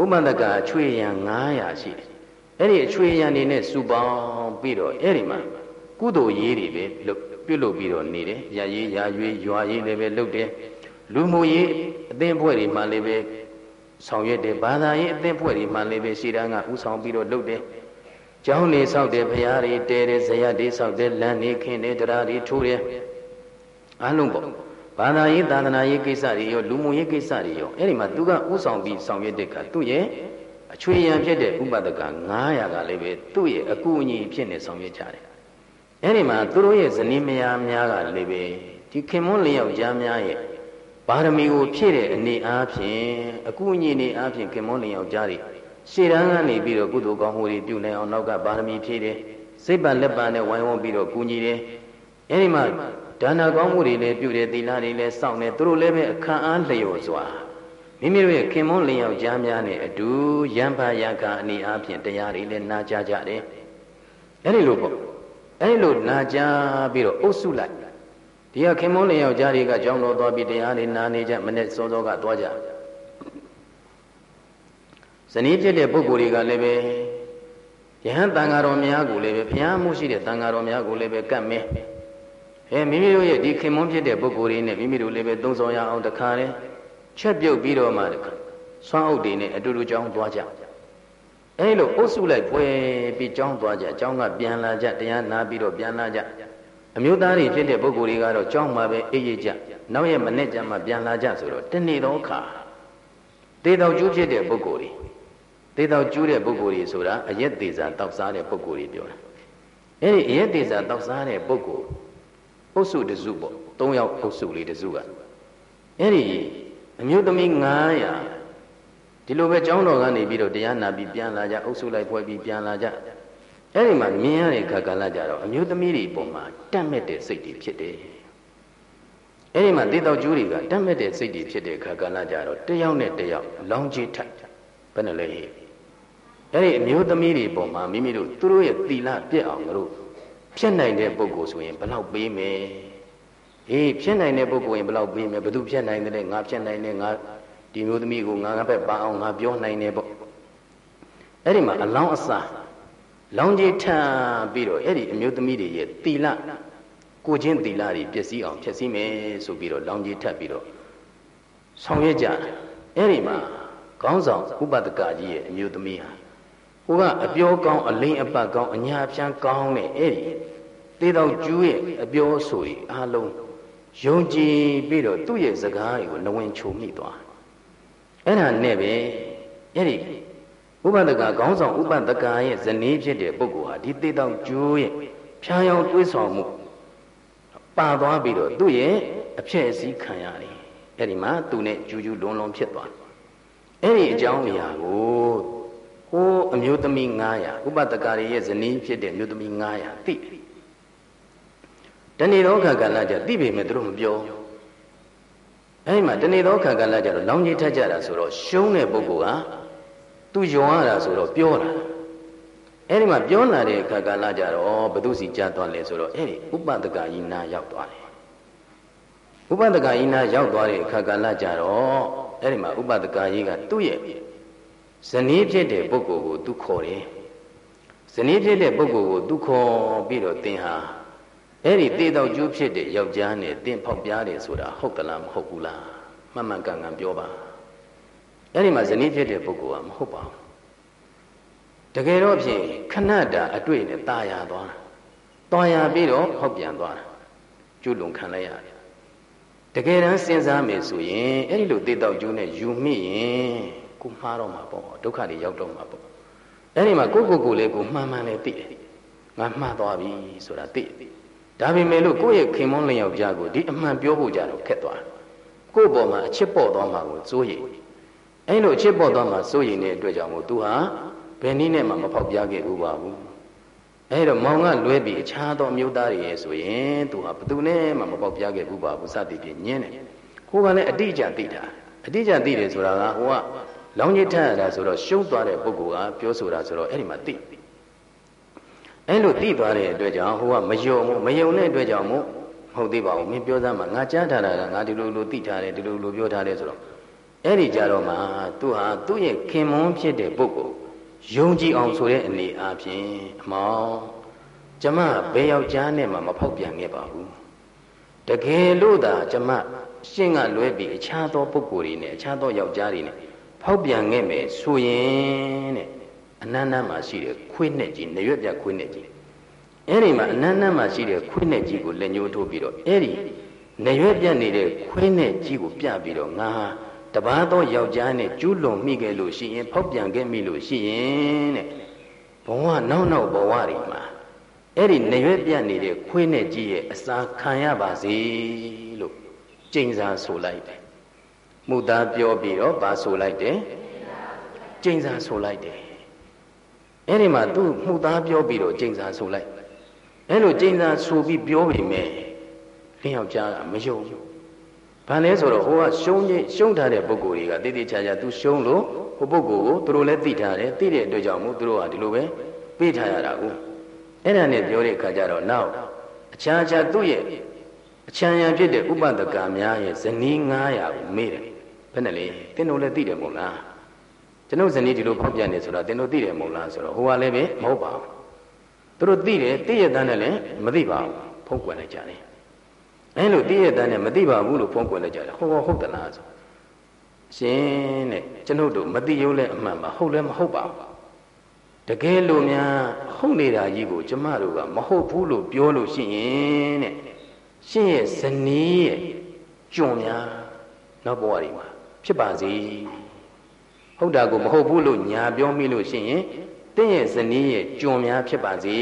ဥပဒကအချွေရံ900ရှိတယ် အဲ့ဒီအချွေရံနေနဲ့စုပေါင်းပြီးတော့အဲ့ဒီမှာကုသိုလ်ရေးတွေပဲပြုတ်လို့ပြီးတော့နေတယ်ရရေးရရွေးရွာရေးလည်းပဲလုပ်တယ်လူမှုရေးအသင်းဖွဲ့တွေမှလည်းပဲဆောင်ရွက်တယ်ဘာသာရေးအသင်းဖွဲ့တွေမှလည်းပဲရှေ့တန်းကဥဆောင်ပြီးတော့လုပ်တယ်ကျောင်းနေဆောက်တယ်ဘုရားတွေတဲတယ်ဇယတ်တွေဆောက်တယ်လမ်းနေခင်းတယ်တရားတွေထိုးတယ်အလုံးပေါ့ဘာသာရေးသာသနာရေးကိစ္စတွေရောလူမှုရေးကိစ္စတွေရောအဲ့ဒီမှာသူကဥဆောင်ပြီးဆောင်ရွက်တဲ့ကသူ့ရဲ့ အချွေရန်ဖြစ်တဲ့ဥပဒက900ကလည်းပဲသူ့ရဲ့အကူအညီဖြစ်နေဆောင်ရွက်ကြတယ်အဲ့ဒီမှာသူတို့ရဲ့ဇနီးမယားများကလည်းပဲဒီခင်မွန်းလျောက်ကြားများရဲ့ပါရမီကိုဖြည့်တဲ့အနေအားဖြင့်အကူအညီနေအားဖြင့်ခင်မွန်းလျောက်ကြားတွေရှေ့တန်းကနေပြီးတော့ကုသိုလ်ကောင်းမှုတွေပြုနိုင်အောင်နောက်ကပါရမီဖြည့်တယ်စိတ်ပါလက်ပါနဲ့ဝိုင်းဝန်းပြီးတော့ကူညီတယ်အဲဒီမှာဒါနကောင်းမှုတွေလည်းပြုတယ်သီလတွေလည်းစောင့်တယ်သူတို့လည်းပဲအခမ်းအားလျော်စွာ မိမိတို့ရဲ့ခင်မွန်းလင်ယောက်ကြားများနဲ့အတူရံဖာရံခါအနေအားဖြင့်တရားတွေလည်းနာကြားကြတယ်အဲ့ဒီလိုပေါ့အဲ့ဒီလိုနာကြားပြီးတော့အုပ်စုလိုက်ဒီကခင်မွန်းလင်ယောက်ကြားတွေကကြောင်းတော်သွားပြီးတရားတွေနာနေကြမနဲ့စောစောကသွားကြဇနီးဖြစ်တဲ့ပုဂ္ဂိုလ်တွေကလည်းပဲယဟန်တန်ဃာတော်များကိုလည်းပဲဘုရားမှုရှိတဲ့တန်ဃာတော်များကိုလည်းပဲကတ်မဲအဲမိမိတို့ရဲ့ဒီခင်မွန်းဖြစ်တဲ့ပုဂ္ဂိုလ်တွေနဲ့မိမိတို့လည်းပဲသုံးဆောင်ရအောင်တခါလဲ ချက်ပြုတ်ပြီးတော့မှတခါဆွမ်းအုပ်တွေနဲ့အတူတူကြောင်းသွားကြအဲလိုအုပ်စုလိုက်ပွဲပြီးကြောင်းသွားကြကြောင်းကပြန်လာကြတရားနာပြီးတော့ပြန်လာကြအမျိုးသားတွေဖြစ်တဲ့ပုဂ္ဂိုလ်တွေကတော့ကြောင်းမှာပဲအေးအေးကြနောက်ရဲ့မနေ့ကျမှပြန်လာကြဆိုတော့တနေ့တော့ခါတေတော်ကျူးဖြစ်တဲ့ပုဂ္ဂိုလ်တွေသေတော်ကျူးတဲ့ပုဂ္ဂိုလ်ကြီးဆိုတာအယက်သေးစာတောက်စားတဲ့ပုဂ္ဂိုလ်ကြီးပြောတာအဲ့ဒီအယက်သေးစာတောက်စားတဲ့ပုဂ္ဂိုလ်အုပ်စုတစုပေါ့၃ယောက်အုပ်စုလေးတစုကအဲ့ဒီ အမျိုးသမီး900ဒီလိုပဲကျောင်းတော်ကနေပြီးတော့တရားနာပြီးပြန်လာကြအုပ်စုလိုက်ဖွဲ့ပြီးပြန်လာကြအဲ့ဒီမှာမြင်ရတဲ့ခါကလာကြတော့အမျိုးသမီးတွေပုံမှာတတ်မဲ့တဲ့စိတ်တွေဖြစ်တယ်အဲ့ဒီမှာတေတော်ကျူးတွေကတတ်မဲ့တဲ့စိတ်တွေဖြစ်တဲ့ခါကလာကြတော့တယောက်နဲ့တယောက်လောင်းကြီးထပ်ဘယ်နဲ့လဲဟဲ့အဲ့ဒီအမျိုးသမီးတွေပုံမှာမိမိတို့သူတို့ရဲ့သီလပြည့်အောင်တို့ဖြစ်နိုင်တဲ့ပုဂ္ဂိုလ်ဆိုရင်ဘယ်လောက်ပေးမယ် အေးဖြစ်နိုင်တဲ့ပုဂ္ဂိုလ်ရင်ဘယ်လောက်ပေးမယ်ဘယ်သူဖြစ်နိုင်တယ်ငါဖြစ်နိုင်တယ်ငါဒီမျိုးသမီးကိုငါငါဘက်ပါအောင်ငါပြောနိုင်တယ်ပေါ့အဲ့ဒီမှာအလောင်းအစာလောင်းကြီးထမ်းပြီးတော့အဲ့ဒီအမျိုးသမီးတွေရဲ့သီလကိုချင်းသီလတွေပျက်စီးအောင်ဖြည့်ဆည်းမယ်ဆိုပြီးတော့လောင်းကြီးထပ်ပြီးတော့ဆောင်ရွက်ကြအဲ့ဒီမှာခေါင်းဆောင်ဥပဒကကြီးရဲ့အမျိုးသမီးဟာဟိုကအပြောကောင်းအလိမ့်အပတ်ကောင်းအညာဖြန်းကောင်းတဲ့အဲ့ဒီသေတော်ကျူးရဲ့အပြောဆိုတွေအားလုံး ယုံကြည်ပြီးတော့သူ့ရဲ့စကားတွေကိုနဝင်ချုံမိသွားအဲ့ဒါနဲ့ပဲအဲ့ဒီဥပဒကခေါင်းဆောင်ဥပဒကရဲ့ဇနီးဖြစ်တဲ့ပုဂ္ဂိုလ်ဟာဒီသေတော်ကျိုးရဲ့ဖြာယောင်တွေးဆောင်မှုပါသွားပြီးတော့သူ့ရဲ့အဖြစ်အစည်းခံရတယ်အဲ့ဒီမှာသူနဲ့ကျူးကျူးလွန်လွန်ဖြစ်သွားအဲ့ဒီအကြောင်းအရာကိုဟိုးအမျိုးသမီး900ဥပတကာရရဲ့ဇနီးဖြစ်တဲ့အမျိုးသမီး900သိတ ဏီရောခကလကြသိပေမဲ့သူတို့မပြောအဲဒီမှာတဏီရောခကလကြတော့လောင်းကြီးထက်ကြတာဆိုတော့ရှုံးတဲ့ပုဂ္ဂိုလ်ကသူယုံရတာဆိုတော့ပြောတာအဲဒီမှာပြောလာတဲ့ခကလကြတော့ဘုသူစီကြားသွားလဲဆိုတော့အဲဒီဥပတကာယိနာရောက်သွားတယ်ဥပဒကယိနာရောက်သွားတဲ့အခါကာလကြတော့အဲ့ဒီမှာဥပဒကကြီးကသူ့ရဲ့ဇနီးဖြစ်တဲ့ပုဂ္ဂိုလ်ကိုသူခေါ်တယ်ဇနီးဖြစ်တဲ့ပုဂ္ဂိုလ်ကိုသူခေါ်ပြီးတော့သင်ဟာ အဲ့ဒီတေတော်ကျူးဖြစ်တဲ့ယောက်ျားနဲ့သင်ဖောက်ပြားတယ်ဆိုတာဟုတ်သလားမဟုတ်ဘူးလားမှန်မှန်ကန်ကန်ပြောပါအဲ့ဒီမှာဇနီးဖြစ်တဲ့ပုဂ္ဂိုလ်ကမဟုတ်ပါဘူးတကယ်တော့ဖြင့်ခဏတာအတွေ့နဲ့ตาရသွားတာตาရပြီးတော့ဟောက်ပြန်သွားတာကျွလွန်ခံလိုက်ရတယ်တကယ်တမ်းစဉ်းစားမယ်ဆိုရင်အဲ့ဒီလိုတေတော်ကျူးနဲ့ယူမိရင်ကိုမှားတော့မှာပေါ့ဒုက္ခတွေရောက်တော့မှာပေါ့အဲ့ဒီမှာကိုကိုကိုလေးကိုမှန်မှန်လေးသိတယ်ငါမှားသွားပြီဆိုတာသိ ဒါပေမဲ့လို့ကိုယ့်ရဲ့ခင်မွန်းလျောက်ကြားကိုဒီအမှန်ပြောဖို့ကြတော့ခက်သွားကိုယ့်ပေါ်မှာအချစ်ပေါ်သွားမှာကိုစိုးရိမ်အဲ့လိုအချစ်ပေါ်သွားမှာစိုးရိမ်တဲ့အတွက်ကြောင့်မို့ तू ဟာဘယ်နည်းနဲ့မှမဖောက်ပြခဲ့ဘူးပါဘူးအဲ့တော့မောင်ကလွဲပြီးအခြားသောမျိုးသားတွေရဲ့ဆိုရင် तू ဟာဘယ်သူနဲ့မှမဖောက်ပြခဲ့ဘူးပါဘူးစသည်ဖြင့်ညင်းတယ်ကိုကလည်းအတိအကျသိတာအတိအကျသိတယ်ဆိုတာကဟိုကလောင်းကြီးထက်ရတာဆိုတော့ရှုံးသွားတဲ့ပုဂ္ဂိုလ်ကပြောဆိုတာဆိုတော့အဲ့ဒီမှာသိ အဲ့လိုသိသွားတဲ့အတွက်ကြောင့်ဟိုကမယုံဘူးမယုံတဲ့အတွက်ကြောင့်မို့မဟုတ်သေးပါဘူးမင်းပြောစမ်းမှာငါကြားထားတာကငါဒီလိုလိုသိထားတယ်ဒီလိုလိုပြောထားတယ်ဆိုတော့အဲ့ဒီကြတော့မှသူဟာသူ့ရဲ့ခင်မွန်းဖြစ်တဲ့ပုဂ္ဂိုလ်ယုံကြည်အောင်ဆိုတဲ့အနေအားဖြင့်အမောင်ကျမဘယ်ယောက်ျားနဲ့မှမဖောက်ပြန်ခဲ့ပါဘူးတကယ်လို့သာကျမရှင်းကလွဲပြီးအခြားသောပုဂ္ဂိုလ်တွေနဲ့အခြားသောယောက်ျားတွေနဲ့ဖောက်ပြန်ခဲ့မယ်ဆိုရင်တဲ့ အနန္တမှာရှိတဲ့ခွေးနဲ့ကြီးနရွက်ပြခွေးနဲ့ကြီးအဲ့ဒီမှာအနန္တမှာရှိတဲ့ခွေးနဲ့ကြီးကိုလက်ညှိုးထိုးပြီးတော့အဲ့ဒီနရွက်ပြနေတဲ့ခွေးနဲ့ကြီးကိုပြပြီးတော့ငါတပားသောယောက်ျားနဲ့ကျူးလွန်မိခဲ့လို့ရှိရင် ဖောက်ပြန်ခဲ့မိလို့ရှိရင်တဲ့ဘဝနောက်နောက်ဘဝတွေမှာအဲ့ဒီနရွက်ပြနေတဲ့ခွေးနဲ့ကြီးရဲ့အစာခံရပါစေလို့ကျိန်စာဆိုလိုက်တယ်မှုသားပြောပြီးတော့ဗာဆိုလိုက်တယ်ကျိန်စာဆိုလိုက်တယ် အဲ့ဒီမှာသူမှုသားပြောပြီးတော့ကျိန်စာဆိုလိုက်အဲ့လိုကျိန်စာဆိုပြီးပြောပြီမဲ့လမင်းယောက်ျားကမယုံဘူးဘာလဲဆိုတော့ဟိုကရှုံးချင်းရှုံးထားတဲ့ပုဂ္ဂိုလ်တွေကတိတိကျကျသူရှုံးလို့ဟိုပုဂ္ဂိုလ်ကိုသူတို့လည်းသိထားတယ်သိတဲ့အတွက်ကြောင့်မို့သူတို့ကဒီလိုပဲပေးထားရတာကိုအဲ့ဒါနဲ့ပြောတဲ့အခါကျတော့နောက်အခြားခြားသူ့ရဲ့အချမ်းရံဖြစ်တဲ့ဥပဒကများရဲ့ဇနီး900ကိုမေးတယ်ဘယ်နဲ့လဲတင်းတို့လည်းသိတယ်မို့လား ကျွန်ုပ်ဇနီးဒီလိုဖောက်ပြန်နေဆိုတော့တင်းတို့သိတယ်မို့လားဆိုတော့ဟိုကလည်းပဲမဟုတ်ပါဘူးသူတို့သိတယ်သိရတဲ့နဲ့လည်းမသိပါဘူးဖုံးကွယ်လိုက်ကြတယ်အဲလိုသိရတဲ့နဲ့မသိပါဘူးလို့ဖုံးကွယ်လိုက်ကြတယ်ဟောဟုတ်သလားဆိုရှင်တဲ့ကျွန်ုပ်တို့မသိရုံးလဲအမှန်ပါဟုတ်လဲမဟုတ်ပါဘူးတကယ်လို့များဟုတ်နေတာကြီးကိုကျမတို့ကမဟုတ်ဘူးလို့ပြောလို့ရှိရင်တဲ့ရှင်ရဲ့ဇနီးရဲ့ကျွန်များနောက်ဘဝတွေမှာဖြစ်ပါစေ ဟုတ်တာကိုမဟုတ်ဘူးလို့ညာပြောမိလို့ရှိရင်တင့်ရဲ့ဇနီးရဲ့ကျွန်များဖြစ်ပါစေ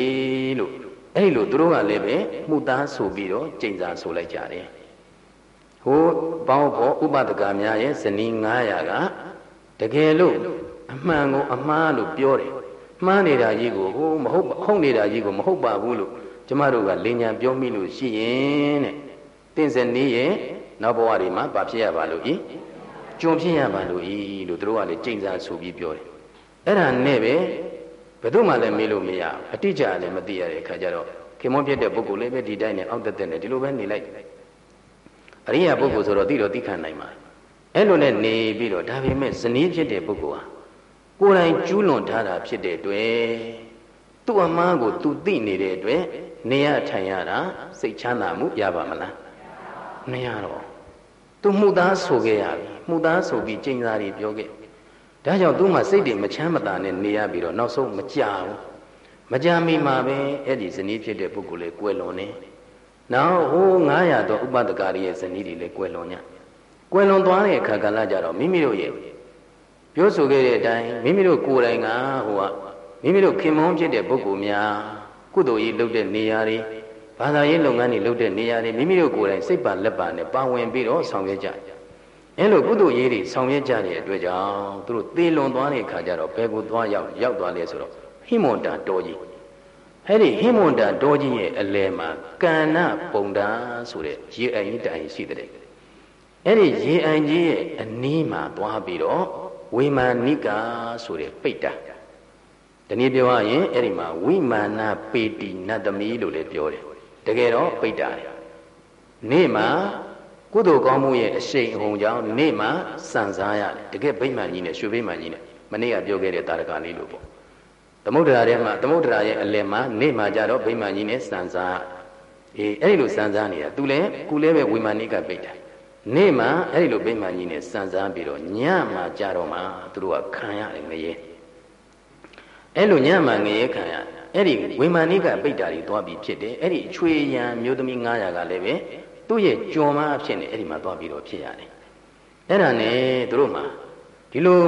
လို့အဲ့လိုသူတို့ကလည်းပဲမှုသားဆိုပြီးတော့ကြိမ်စာဆိုလိုက်ကြတယ်ဟိုပေါင်းဖို့ဥပဒကများရဲ့ဇနီး900ကတကယ်လို့အမှန်ကိုအမှားလို့ပြောတယ်မှားနေတာကြီးကိုဟိုမဟုတ်ဟုတ်နေတာကြီးကိုမဟုတ်ပါဘူးလို့ကျမတို့ကလင်ညာပြောမိလို့ရှိရင်တဲ့တင့်စနီးရဲ့နောက်ဘဝတွေမှာဘာဖြစ်ရပါလို့ဤ ကျွန်ဖြစ်ရပါလို့ဤလို့တို့ကလည်းကြိမ်စာဆိုပြီးပြောတယ်အဲ့ဒါနဲ့ပဲဘယ်သူမှလည်းမေးလို့မရအတိအကျလည်းမသိရတဲ့အခါကျတော့ခင်မွန်းဖြစ်တဲ့ပုဂ္ဂိုလ်လည်းပဲဒီတိုင်းနဲ့အောက်တက်တက်နဲ့ဒီလိုပဲနေလိုက်အရိယာပုဂ္ဂိုလ်ဆိုတော့သိတော့သိခံနိုင်ပါအဲ့လိုနဲ့နေပြီးတော့ဒါပေမဲ့ဇနီးဖြစ်တဲ့ပုဂ္ဂိုလ်ဟာကိုယ်တိုင်ကျူးလွန်ထားတာဖြစ်တဲ့အတွက်သူ့အမားကိုသူသိနေတဲ့အတွက်နေရထိုင်ရတာစိတ်ချမ်းသာမှုရပါမလားမရတော့ သူမှုသားဆိုခဲ့ရပြီမှုသားဆိုပြီးကျင့်စာတွေပြောခဲ့ဒါကြောင့်သူမှစိတ်တွေမချမ်းမသာနဲ့နေရပြီးတော့နောက်ဆုံးမကြဘူးမကြမီမှာပဲအဲ့ဒီဇနီးဖြစ်တဲ့ပုဂ္ဂိုလ်လေးကွယ်လွန်နေနောက်ဟို900တော့ဥပဒကာရီရဲ့ဇနီးတွေလည်းကွယ်လွန်ညကွယ်လွန်သွားတဲ့အခါကလည်းကြတော့မိမိတို့ရဲ့ပြောဆိုခဲ့တဲ့အတိုင်းမိမိတို့ကိုယ်တိုင်ကဟိုကမိမိတို့ခင်မုန်းဖြစ်တဲ့ပုဂ္ဂိုလ်များကုသိုလ်ရေးလုပ်တဲ့နေရာတွေ ဘာသာရေးလုပ်ငန်းတွေလုပ်တဲ့နေရာတွေမိမိတို့ကိုယ်တိုင်စိတ်ပါလက်ပါနဲ့ပါဝင်ပြီးတော့ဆောင်ရွက်ကြအဲလိုကုသိုလ်ရေးတွေဆောင်ရွက်ကြတဲ့အတွက်ကြောင့်သူတို့သေလွန်သွားတဲ့အခါကျတော့ဘယ်ကိုသွားရောက်ရောက်သွားလဲဆိုတော့ဟိမွန်တာတော်ကြီးအဲ့ဒီဟိမွန်တာတော်ကြီးရဲ့အလယ်မှာကန္နပုံတာဆိုတဲ့ရေအိုင်ကြီးတိုင်ရှိတဲ့အဲ့ဒီရေအိုင်ကြီးရဲ့အနီးမှာသွားပြီးတော့ဝိမာနိကာဆိုတဲ့ပိတ္တာဒီနေ့ပြောရရင်အဲ့ဒီမှာဝိမာနပေတိနတ်သမီးလို့လည်းပြောတယ် တကယ်တော့ပိတ္တာနေ့မှာကုသိုလ်ကောင်းမှုရဲ့အရှိန်အဟုန်ကြောင့်နေ့မှာစံစားရတယ်တကယ်ဗိမာန်ကြီးနဲ့ရွှေဗိမာန်ကြီးနဲ့မနေ့ကပြောခဲ့တဲ့တာရကလေးလို့ပေါ့သမုဒ္ဒရာထဲမှာသမုဒ္ဒရာရဲ့အလယ်မှာနေ့မှာကြတော့ဗိမာန်ကြီးနဲ့စံစားအေးအဲ့ဒီလိုစံစားနေတာသူလည်းကုလည်းပဲဝိမာနိကပိတ္တာနေ့မှာအဲ့ဒီလိုဗိမာန်ကြီးနဲ့စံစားပြီးတော့ညမှာကြတော့မှသူတို့ကခံရတယ်ငရဲအဲ့လိုညမှာငရဲခံရ အဲ့ဒီဝိမာနိကပိတ္တာတွေသွားပြီးဖြစ်တယ်အဲ့ဒီချွေရန်မျိုးသမီး900ကလည်းပဲသူ့ရဲ့ကြုံမအဖြစ်နဲ့အဲ့ဒီမှာသွားပြီးတော့ဖြစ်ရတယ်အဲ့ဒါနဲ့သူတို့မှာဒီလို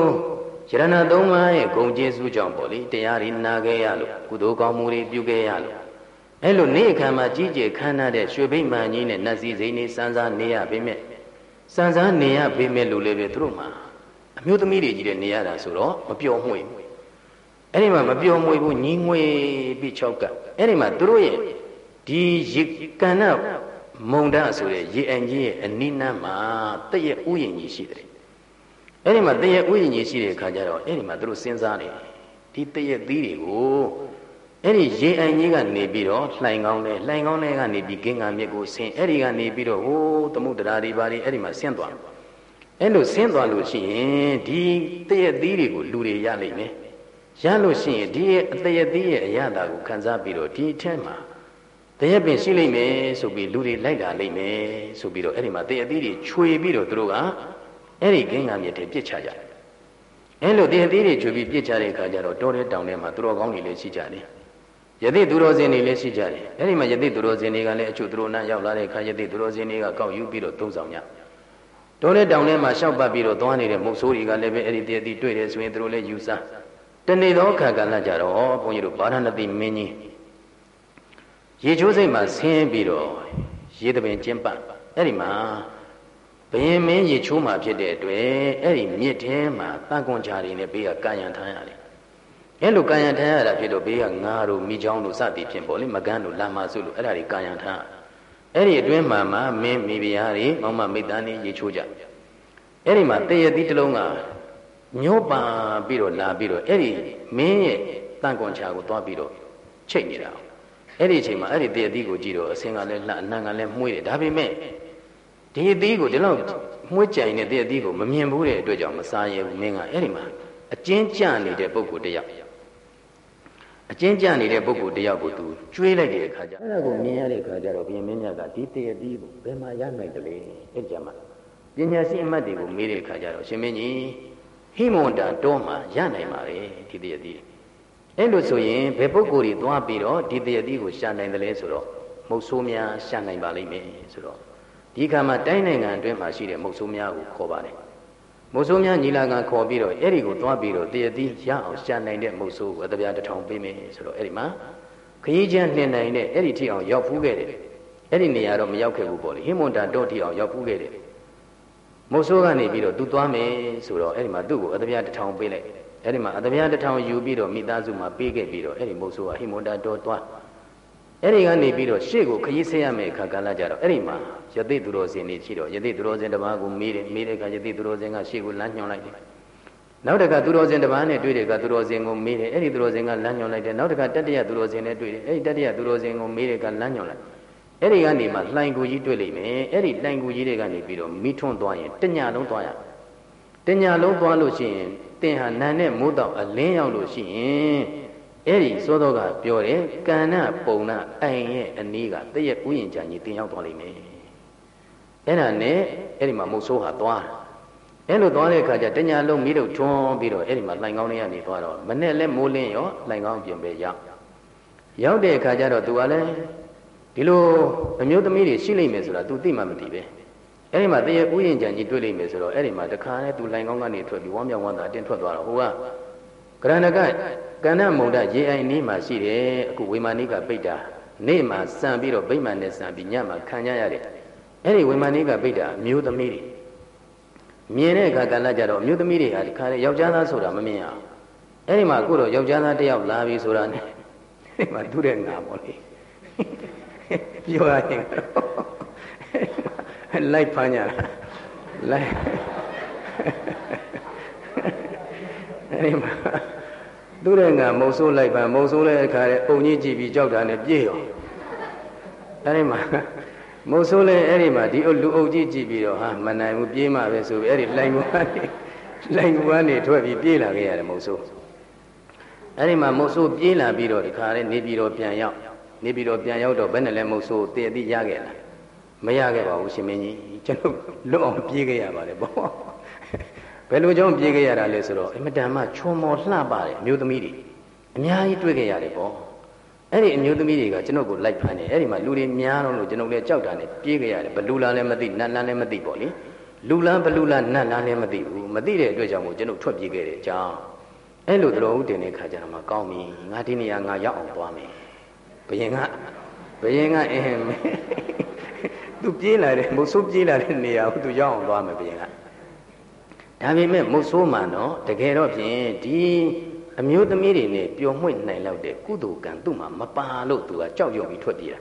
ယရဏသုံးပါးရဲ့ဂုံကျေးဇူးကြောင့်ပေါ့လေတရားတွေနာခဲ့ရလို့ကုသိုလ်ကောင်းမှုတွေပြုခဲ့ရလို့အဲ့လိုနေ့အခါမှာကြီးကျယ်ခမ်းနားတဲ့ရွှေဘိမှန်ကြီးနဲ့နတ်စည်းစိမ်နေစန်းစားနေရပေမဲ့စန်းစားနေရပေမဲ့လို့လည်းပဲသူတို့မှာအမျိုးသမီးတွေကြီးတဲ့နေရတာဆိုတော့မပျော်မွေ့ဘူး အဲ့ဒီမှာမပျော်မွေ့ဘူးညီငွေပြီး၆ကပ်အဲ့ဒီမှာသူတို့ရဲ့ဒီရေကန္နမုံဒဆိုတဲ့ရေအန်ကြီးရဲ့အနိနန်းမှာတည့်ရဲ့ဥယျာဉ်ကြီးရှိတယ်အဲ့ဒီမှာတည့်ရဲ့ဥယျာဉ်ကြီးရှိတဲ့အခါကျတော့အဲ့ဒီမှာသူတို့စဉ်းစားနေဒီတည့်ရဲ့သီးတွေကိုအဲ့ဒီရေအန်ကြီးကနေပြီးတော့လှိုင်ကောင်းတဲ့လှိုင်ကောင်းတဲ့ကနေပြီးကင်းကံမြစ်ကိုဆင်းအဲ့ဒီကနေပြီးတော့ဟိုးသမုဒ္ဒရာတွေဘာတွေအဲ့ဒီမှာဆင်းသွားအဲ့လိုဆင်းသွားလို့ရှိရင်ဒီတည့်ရဲ့သီးတွေကိုလူတွေရလိမ့်မယ် ရလို့ရှိရင်ဒီရဲ့အတည့်သီးရဲ့အရသာကိုခံစားပြီးတော့ဒီအထက်မှာတရက်ပင်ရှိလိမ့်မယ်ဆိုပြီးလူတွေလိုက်လာလိမ့်မယ်ဆိုပြီးတော့အဲ့ဒီမှာတရက်သီးတွေခြွေပြီးတော့သူတို့ကအဲ့ဒီကင်းကံမြစ်တွေပြစ်ချကြတယ်အဲ့လိုတရက်သီးတွေခြွေပြီးပြစ်ချတဲ့အခါကျတော့တောထဲတောင်ထဲမှာသူတော်ကောင်းတွေလည်းရှိကြတယ်ယသိသူတော်စင်တွေလည်းရှိကြတယ်အဲ့ဒီမှာယသိသူတော်စင်တွေကလည်းအချို့သူတို့နားရောက်လာတဲ့အခါယသိသူတော်စင်တွေကကောက်ယူပြီးတော့သုံးဆောင်ကြတောထဲတောင်ထဲမှာရှောက်ပတ်ပြီးတော့သွားနေတဲ့မုတ်ဆိုးတွေကလည်းပဲအဲ့ဒီတရက်သီးတွေ့တယ်ဆိုရင်သူတို့လည်းယူစား တနေ့သောအခါကလည်းကြတော့ဘုန်းကြီးတို့ဗာရဏသီမင်းကြီးရေချိုးစိတ်မှာဆင်းပြီးတော့ရေတပင်ကျင်းပအဲ့ဒီမှာဘယင်မင်းရေချိုးမှာဖြစ်တဲ့အတွက်အဲ့ဒီမြစ်ထဲမှာတန်ကွန်ချာတွေနဲ့ဘေးကကာယံထမ်းရတယ်အဲ့လိုကာယံထမ်းရတာဖြစ်တော့ဘေးကငါတို့မိချောင်းတို့စသည်ဖြင့်ပေါ့လေမကန်းတို့လာမဆုလို့အဲ့ဒါတွေကာယံထမ်းအဲ့ဒီအတွင်းမှာမှမင်းမိဖုရားတွေမောင်မမိသားနေရေချိုးကြအဲ့ဒီမှာတရတိတစ်လုံးက ညှို့ပါပြီးတော့လာပြီးတော့အဲ့ဒီမင်းရဲ့တန်ကွန်ချာကိုသွားပြီးတော့ချိတ်နေတာအဲ့ဒီအချိန်မှာအဲ့ဒီတရတိကိုကြည့်တော့အစင်ကလည်းလှအနံကလည်းမှုေးတယ်ဒါပေမဲ့ဒီအသီးကိုဒီလောက်မှုေးကြိုင်တဲ့တရတိကိုမမြင်ဘူးတဲ့အတွက်ကြောင့်မစားရဘူးမင်းကအဲ့ဒီမှာအကျဉ်းကျနေတဲ့ပုံကိုတယောက်အကျဉ်းကျနေတဲ့ပုဂ္ဂိုလ်တယောက်ကိုသူကျွေးလိုက်တဲ့အခါကျအဲ့ဒါကိုမြင်ရတဲ့အခါကျတော့ဘုရင်မင်းမြတ်ကဒီတရတိကိုဘယ်မှာရနိုင်တယ်လဲအဲ့ကြမှာပညာရှိအမတ်တွေကိုမေးတဲ့အခါကျတော့ရှင်မင်းကြီး ဟိမဝန္တာတောမှာရနိုင်ပါလေဒီတရတိအဲ့လိုဆိုရင်ဘယ်ပုဂ္ဂိုလ်တွေသွားပြီးတော့ဒီတရတိကိုရှာနိုင်တယ်လဲဆိုတော့မုတ်ဆိုးများရှာနိုင်ပါလိမ့်မယ်ဆိုတော့ဒီခါမှာတိုင်းနိုင်ငံအတွင်းမှာရှိတဲ့မုတ်ဆိုးများကိုခေါ်ပါတယ်မုတ်ဆိုးများညီလာခံခေါ်ပြီးတော့အဲ့ဒီကိုသွားပြီးတော့တရတိရအောင်ရှာနိုင်တဲ့မုတ်ဆိုးကိုအတပြားတစ်ထောင်ပေးမယ်ဆိုတော့အဲ့ဒီမှာခရီးချမ်းနှင်နိုင်တဲ့အဲ့ဒီထိအောင်ရောက်ဖူးခဲ့တယ်အဲ့ဒီနေရာတော့မရောက်ခဲ့ဘူးပေါ့လေဟိမွန်တာတော့ထိအောင်ရောက်ဖူးခဲ့တယ် မုတ်ဆိုးကနေပြီးတော့သူသွားမယ်ဆိုတော့အဲ့ဒီမှာသူ့ကိုအတပြားတစ်ထောင်ပေးလိုက်အဲ့ဒီမှာအတပြားတစ်ထောင်ယူပြီးတော့မိသားစုမှာပေးခဲ့ပြီးတော့အဲ့ဒီမုတ်ဆိုးကဟိမွန်တာတော့သွားအဲ့ဒီကနေပြီးတော့ရှေ့ကိုခရီးဆက်ရမယ့်အခါကာလကြတော့အဲ့ဒီမှာယသိသူတော်စင်နေရှိတော့ယသိသူတော်စင်တစ်ပါးကိုမေးတယ်မေးတဲ့အခါယသိသူတော်စင်ကရှေ့ကိုလမ်းညွှန်လိုက်တယ်နောက်တကသူတော်စင်တစ်ပါးနဲ့တွေ့တဲ့အခါသူတော်စင်ကိုမေးတယ်အဲ့ဒီသူတော်စင်ကလမ်းညွှန်လိုက်တယ်နောက်တကတတ္တရသူတော်စင်နဲ့တွေ့တယ်အဲ့ဒီတတ္တရသူတော်စင်ကိုမေးတဲ့အခါလမ်းညွှန်လိုက် အဲ့ဒီကနေမှလှိုင်ကူကြီးတွေ့လိမ့်မယ်အဲ့ဒီလှိုင်ကူကြီးတွေကနေပြီးတော့မိထွန်းသွားရင်တညလုံးသွားရတညလုံးသွားလို့ရှိရင်တင်ဟာနာနဲ့မိုးတော့အလင်းရောက်လို့ရှိရင်အဲ့ဒီသောသောကပြောတယ်ကန္နပုံနာအိုင်ရဲ့အနည်းကတည့်ရဥယျင်ကြံကြီးတင်ရောက်သွားလိမ့်မယ်အဲ့ဒါနဲ့အဲ့ဒီမှာမုတ်ဆိုးဟာသွားအဲ့လိုသွားတဲ့အခါကျတညာလုံးမိတို့ထွန်းပြီးတော့အဲ့ဒီမှာလှိုင်ကောင်းလေးကနေသွားတော့မနဲ့လဲမိုးလင်းရောလှိုင်ကောင်းပြင်ပဲရောက်ရောက်တဲ့အခါကျတော့သူကလည်း ဒီလိုအမျိုးသမီးတွေရှိလိမ့်မယ်ဆိုတာ तू သိမှမသိပဲအဲ့ဒီမှာတရေဥယျင်ကြံကြီးတွေ့လိမ့်မယ်ဆိုတော့အဲ့ဒီမှာတခါနဲ့ तू လှိုင်ကောင်းကနေထွက်ပြီးဝမ်းမြောက်ဝမ်းသာအတင်းထွက်သွားတော့ဟိုကကရဏကကန္နမုံဒရေအိုင်နီးမှာရှိတယ်အခုဝေမာနိကပိတ်တာနေ့မှာစံပြီးတော့ဗိမာန်နဲ့စံပြီးညမှာခံကြရတယ်အဲ့ဒီဝေမာနိကပိတ်တာအမျိုးသမီးတွေမြင်တဲ့အခါကလည်းကြတော့အမျိုးသမီးတွေဟာဒီခါလေယောက်ျားသားဆိုတာမမြင်အောင်အဲ့ဒီမှာအခုတော့ယောက်ျားသားတယောက်လာပြီဆိုတာနဲ့ဒီမှာသူ့တဲ့ငါပေါ့လေ ပြောရရင်လိုက်ဖမ်းကြတာလိုက်အဲ့ဒီမှာသူ့တဲ့ငါမုံဆိုးလိုက်ပါမုံဆိုးတဲ့အခါလေပုံကြီးကြည့်ပြီးကြောက်တာနဲ့ပြေးရောအဲ့ဒီမှာမုံဆိုးလဲအဲ့ဒီမှာဒီလူအုပ်ကြီးကြည့်ပြီးတော့ဟာမနိုင်ဘူးပြေးမှပဲဆိုပြီးအဲ့ဒီလိုင်ကွာနေလိုင်ကွာနေထွက်ပြီးပြေးလာခဲ့ရတယ်မုံဆိုးအဲ့ဒီမှာမုံဆိုးပြေးလာပြီးတော့ဒီခါလေးနေပြီးတော့ပြန်ရောက် နေပြီးတော့ပြန်ရောက်တော့ဘယ်နဲ့လဲမုံဆိုးတည်တည်ရခဲ့လားမရခဲ့ပါဘူးရှင်မင်းကြီးကျွန်တော်လွတ်အောင်ပြေးခဲ့ရပါတယ်ပေါ့ဘယ်လိုကြောင့်ပြေးခဲ့ရတာလဲဆိုတော့အမတန်မှချွန်မော်လှပါတယ်အမျိုးသမီးတွေအများကြီးတွေ့ခဲ့ရတယ်ပေါ့အဲ့ဒီအမျိုးသမီးတွေကကျွန်တော်ကိုလိုက်ဖမ်းတယ်အဲ့ဒီမှာလူတွေများတော့လို့ကျွန်တော်လည်းကြောက်တာနဲ့ပြေးခဲ့ရတယ်ဘလူလာလည်းမသိနတ်လန်းလည်းမသိပေါ့လေလူလန်းဘလူလာနတ်လန်းလည်းမသိဘူးမသိတဲ့အတွက်ကြောင့်မို့ကျွန်တော်ထွက်ပြေးခဲ့တဲ့အကြောင်းအဲ့လိုတော်ဦးတင်တဲ့ခါကျတော့မှကောင်းပြီငါဒီနေရာငါရောက်အောင်သွားမယ် ဘယင်ကဘယင်ကအင်းသူပြေးလာတယ်မုတ်ဆိုးပြေးလာတဲ့နေရာကိုသူရောက်အောင်သွားမယ်ဘယင်ကဒါပေမဲ့မုတ်ဆိုးမှန်တော့တကယ်တော့ဖြင့်ဒီအမျိုးသမီးတွေနဲ့ပျော်မွေ့နိုင်လောက်တဲ့ကုသိုလ်ကံသူ့မှာမပါလို့သူကကြောက်ရွံ့ပြီးထွက်ပြေးတာ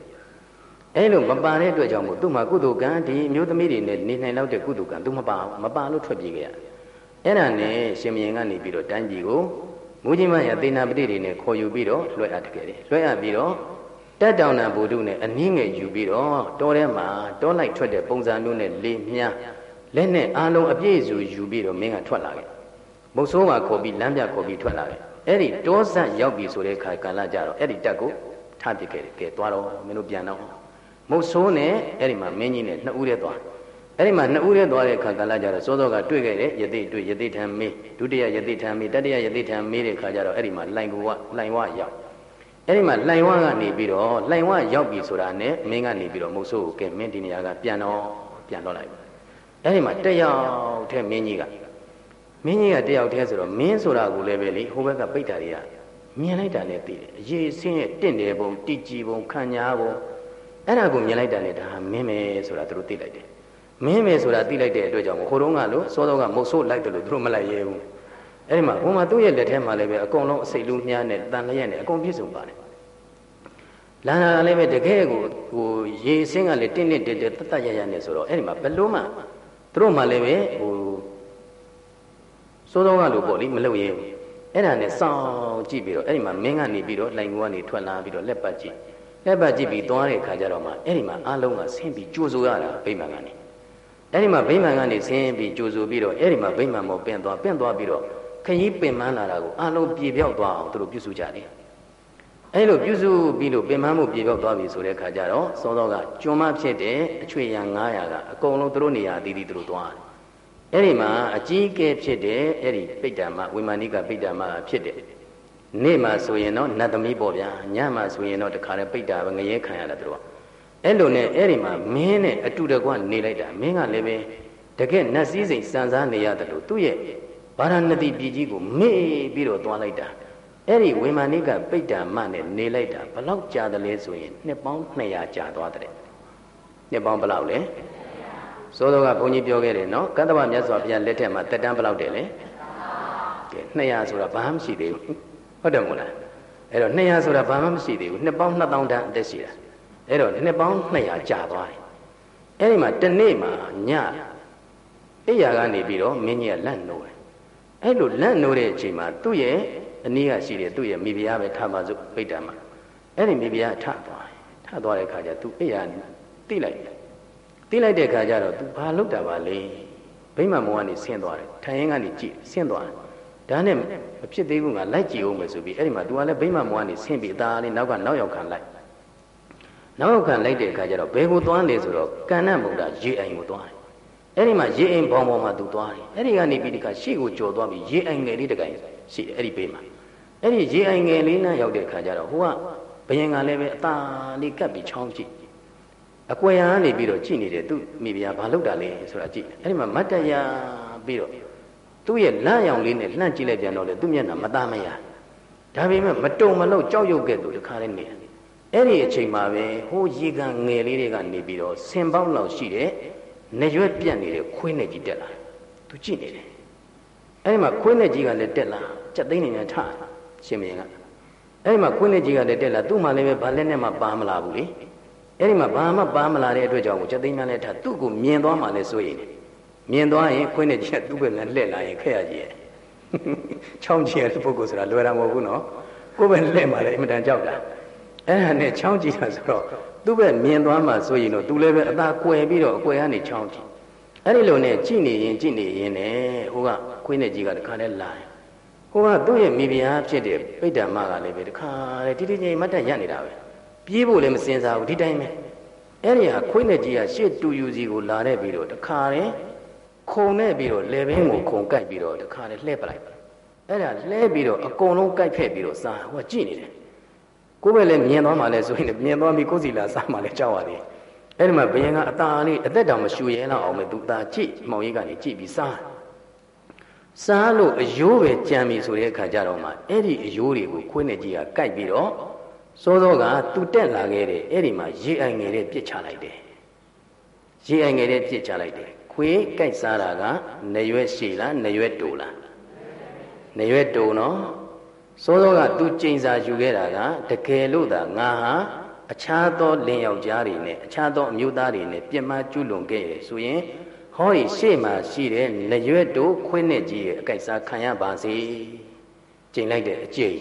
အဲလိုမပါတဲ့အတွက်ကြောင့်မို့သူ့မှာကုသိုလ်ကံဒီအမျိုးသမီးတွေနဲ့နေနိုင်လောက်တဲ့ကုသိုလ်ကံသူမပါမပါလို့ထွက်ပြေးခဲ့ရအဲ့ဒါနဲ့ရှင်မင်းကနေပြီးတော့တိုင်းပြည်ကိုမူကြီးမရသေနာပတိတွေနဲ့ခေါ်ယူပြီးတော့လွှဲအပ်ခဲ့တယ်လွှဲအပ်ပြီးတော့ တက်တောင်နာဘုဒ္ဓနဲ့အနည်းငယ်ယူပြီးတော့တောထဲမှာတောလိုက်ထွက်တဲ့ပုံစံမျိုးနဲ့လေမြန်းလက်နဲ့အားလုံးအပြည့်စုံယူပြီးတော့မင်းကထွက်လာခဲ့မုတ်ဆိုးကခေါ်ပြီးလမ်းပြခေါ်ပြီးထွက်လာခဲ့အဲ့ဒီတောဆက်ရောက်ပြီဆိုတဲ့ခါကာလကြတော့အဲ့ဒီတက်ကိုထားပစ်ခဲ့တယ်ကဲသွားတော့မင်းတို့ပြန်တော့မုတ်ဆိုးနဲ့အဲ့ဒီမှာမင်းကြီးနဲ့နှစ်ဦးတည်းသွားအဲ့ဒီမှာနှစ်ဦးတည်းသွားတဲ့ခါကာလကြတော့စောစောကတွေ့ခဲ့တယ်ယသိတွေ့ယသိထံမေးဒုတိယယသိထံမေးတတိယယသိထံမေးတဲ့ခါကျတော့အဲ့ဒီမှာလိုင်ကူဝလိုင်ဝရောက် အဲ့ဒီမှာလိုင်ဝကနေပြီးတော့လိုင်ဝရောက်ပြီဆိုတာနဲ့မင်းကနေပြီးတော့မုတ်ဆိုးကိုကဲမင်းဒီနေရာကပြန်တော့ပြန်တော့လိုက်အဲ့ဒီမှာတက်ရောက်တဲ့မင်းကြီးကမင်းကြီးကတယောက်တည်းဆိုတော့မင်းဆိုတာကိုလည်းပဲလေဟိုဘက်ကပိတ်တာတွေကမြင်လိုက်တာနဲ့သိတယ်အရေးဆင်းရဲ့တင့်တယ်ပုံတိကြည်ပုံခံညာပုံအဲ့ဒါကိုမြင်လိုက်တာနဲ့ဒါမင်းပဲဆိုတာသူတို့သိလိုက်တယ်မင်းပဲဆိုတာသိလိုက်တဲ့အတွက်ကြောင့်ဟိုတုန်းကလို့စောစောကမုတ်ဆိုးလိုက်တယ်လို့သူတို့မလိုက်ရဲဘူး အဲ့ဒီမှာဟိုမှာသူ့ရဲ့လက်ထဲမှာလည်းပဲအကုန်လုံးအစိတ်လူမြားနဲ့တန်လျက်နဲ့အကုန်ပြည့်စုံပါတယ်လန္နာလည်းပဲတကယ်ကိုဟိုရေစင်းကလည်းတင်းတင်းတက်တက်တတ်တတ်ရရနဲ့ဆိုတော့အဲ့ဒီမှာဘလို့မှသူတို့မှလည်းပဲဟိုစိုးသောကလိုပေါ့လေမလုပ်ရဲဘူးအဲ့ဒါနဲ့စောင့်ကြည့်ပြီးတော့အဲ့ဒီမှာမင်းကနေပြီးတော့လိုင်ကူကနေထွက်လာပြီးတော့လက်ပတ်ကြည့်လက်ပတ်ကြည့်ပြီးသွားတဲ့ခါကျတော့မှအဲ့ဒီမှာအလုံးကဆင်းပြီးကြိုးဆိုရတာဗိမာန်ကနေအဲ့ဒီမှာဗိမာန်ကနေဆင်းပြီးကြိုးဆိုပြီးတော့အဲ့ဒီမှာဗိမာန်မောပင့်သွားပင့်သွားပြီးတော့ ခရီးပင်ပန်းလာတာကိုအလုံးပြေပြောက်သွားအောင်သူတို့ပြုစုကြတယ်အဲ့လိုပြုစုပြီးလို့ပင်ပန်းမှုပြေပြောက်သွားပြီဆိုတဲ့ခါကျတော့စောစောကကျွန်းမဖြစ်တဲ့အချွေရံ900ကအကုန်လုံးသူတို့နေရာအသီးသီးသူတို့သွားတယ်အဲ့ဒီမှာအကြီးကဲဖြစ်တဲ့အဲ့ဒီပိဋ္ဌာမဝိမာနိကပိဋ္ဌာမဖြစ်တဲ့နေ့မှာဆိုရင်တော့နတ်သမီးပေါ့ဗျာညမှာဆိုရင်တော့တခါတည်းပိဋ္ဌာပဲငရဲခံရတာသူတို့ကအဲ့လိုနဲ့အဲ့ဒီမှာမင်းနဲ့အတူတကွနေလိုက်တာမင်းကလည်းပဲတကယ်နတ်စည်းစိမ်စံစားနေရတယ်လို့သူ့ရဲ့ ဗာရာဏသီပြည်ကြီးကိုမေ့ပြီးတော့သွားလိုက်တာအဲ့ဒီဝိမာနိကပိဋ္ဌာမနဲ့နေလိုက်တာဘလောက်ကြာတယ်လဲဆိုရင်နှစ်ပေါင်း200ကြာသွားတယ်နှစ်ပေါင်းဘလောက်လဲစိုးသောကဘုန်းကြီးပြောခဲ့တယ်နော်ကတ္တဗမြတ်စွာဘုရားလက်ထက်မှာတက်တန်းဘလောက်တယ်လဲကဲ200ဆိုတာဘာမှမရှိသေးဘူးဟုတ်တယ်မို့လားအဲ့တော့200ဆိုတာဘာမှမရှိသေးဘူးနှစ်ပေါင်း2000တန်းအသက်ရှိတာအဲ့တော့နှစ်ပေါင်း200ကြာသွားတယ်အဲ့ဒီမှာတနေ့မှာညအိယာကနေပြီးတော့မင်းကြီးကလန့်နိုးတယ် အဲ့လိုလန့်နိုးတဲ့အချိန်မှာသူ့ရဲ့အနည်းကရှိတယ်သူ့ရဲ့မိဖုရားပဲထပါစို့ပိဋ္ဌာမှာအဲ့ဒီမိဖုရားထသွားတယ်ထသွားတဲ့ခါကျသူအိယာတိလိုက်တယ်တိလိုက်တဲ့ခါကျတော့ तू ဘာလုပ်တာပါလဲဗိမ္မာမောကနေဆင်းသွားတယ်ထိုင်ရင်ကနေကြည့်ဆင်းသွားတယ်ဒါနဲ့မဖြစ်သေးဘူးငါလိုက်ကြည့်အောင်မယ်ဆိုပြီးအဲ့ဒီမှာ तू ကလည်းဗိမ္မာမောကနေဆင်းပြီးအသာလေးနောက်ကနောက်ရောက်ခံလိုက်နောက်ရောက်ခံလိုက်တဲ့အခါကျတော့ဘယ်ကိုသွားလဲဆိုတော့ကဏ္ဍမုဒ္ဒရေအိမ်ကိုသွားတယ် အဲ့ဒီမှာရေအိမ်ဘောင်ပေါ်မှာ तू သွားတယ်အဲ့ဒီကနေပြီးဒီကရှေ့ကိုကြော်သွားပြီးရေအိမ်ငယ်လေးတကိုင်ရှိတယ်အဲ့ဒီဘေးမှာအဲ့ဒီရေအိမ်ငယ်လေးနဲ့ရောက်တဲ့အခါကျတော့ဟိုကဘယင်ကလည်းပဲအသာလေးကပ်ပြီးချောင်းကြည့်အကွယ်ရကနေပြီးတော့ကြည့်နေတယ်သူမိဖုရားဘာလုပ်တာလဲဆိုတာကြည့်အဲ့ဒီမှာမတ်တရပြီးတော့သူ့ရဲ့လန့်ရောင်လေးနဲ့လှန့်ကြည့်လိုက်ပြန်တော့လေသူ့မျက်နှာမသားမရဒါပေမဲ့မတုံမလို့ကြောက်ရွံ့ခဲ့သူတခါလေးနေအဲ့ဒီအချိန်မှာပဲဟိုရေကန်ငယ်လေးတွေကနေပြီးတော့ဆင်ပေါက်လောက်ရှိတဲ့ နေရွက်ပြတ်နေတဲ့ခွေးနဲ့ကြီးတက်လာသူကြည့်နေတယ်အဲ့ဒီမှာခွေးနဲ့ကြီးကလည်းတက်လာကြက်သိန်းနေနဲ့ထရှင်မင်းကအဲ့ဒီမှာခွေးနဲ့ကြီးကလည်းတက်လာသူ့မှလည်းပဲဘာလက်နဲ့မှပါမလာဘူးလေအဲ့ဒီမှာဘာမှပါမလာတဲ့အတွက်ကြောင့်ချက်သိမ်းများလဲထားသူ့ကိုမြင်သွားမှလည်းစိုးရိမ်တယ်မြင်သွားရင်ခွင်းနဲ့ချက်သူ့ဘက်နဲ့လှည့်လာရင်ခက်ရကြီးရဲ့ချောင်းကြည့်ရတဲ့ပုဂ္ဂိုလ်ဆိုတာလွယ်တာမဟုတ်ဘူးနော်ကိုယ်ပဲလှည့်မှလည်းအင်မတန်ကြောက်တာအဲ့ဒါနဲ့ချောင်းကြည့်တာဆိုတော့ သူ့ဘက်မြင်သွားမှစိုးရိမ်တော့သူလည်းပဲအသာကွယ်ပြီးတော့အကွယ်ကနေချောင်းကြည့်အဲ့ဒီလိုနဲ့ကြည့်နေရင်ကြည့်နေရင်နဲ့ဟိုကခွင်းနဲ့ကြီးကတခါလဲလာတယ်ဟိုကသူ့ရဲ့မိဖုရားဖြစ်တဲ့ပိဋ္ဌာမကလည်းပဲတခါလေတိတိကျကျမတ်တက်ရက်နေတာပဲပြေးဖို့လည်းမစင်စားဘူးဒီတိုင်းပဲအဲ့ဒီဟာခွေးနဲ့ကြီးကရှေ့တူယူစီကိုလာတဲ့ပြီးတော့တခါရင်ခုံနဲ့ပြီးတော့လေဘင်းကိုခုံကိုက်ပြီးတော့တခါလေလှဲပလိုက်အဲ့ဒါလှဲပြီးတော့အကုန်လုံးကိုက်ဖက်ပြီးတော့စားဟိုကြည့်နေတယ် ကိုယ်ပဲလည်းမြင်သွားမှလည်းဆိုရင်မြင်သွားပြီးကိုယ်စီလာစားမှလည်းကြောက်ရသေးတယ်။အဲ့ဒီမှာဘယင်ကအသာလေးအသက်တောင်မရှူရဲတော့အောင်ပဲသူသာကြည့်မောင်ရိပ်ကနေကြည့်ပြီးစား။စားလို့အယိုးပဲကြံပြီဆိုတဲ့အခါကျတော့မှအဲ့ဒီအယိုးတွေကိုခွင်းနဲ့ကြီးကကြိုက်ပြီးတော့စောစောကသူတက်လာခဲ့တဲ့အဲ့ဒီမှာရေအိုင်ငယ်တဲ့ပြစ်ချလိုက်တယ်။ရေအိုင်ငယ်တဲ့ပြစ်ချလိုက်တယ်။ခွေးကြိုက်စားတာကနရွက်ရှည်လားနရွက်တူလား။နရွက်တူနော်။ စောစောကသူကျိန်စာယူခဲ့တာကတကယ်လို့သာငါဟာအခြားသောလင်ယောက်ျားတွေနဲ့အခြားသောအမျိုးသားတွေနဲ့ပြစ်မှားကျူးလွန်ခဲ့ရဆိုရင်ဟောဒီရှေ့မှာရှိတဲ့နရွက်တူခွင်းနဲ့ကြီးရဲ့အကြိုက်စားခံရပါစေကျိန်လိုက်တဲ့အကျိတ်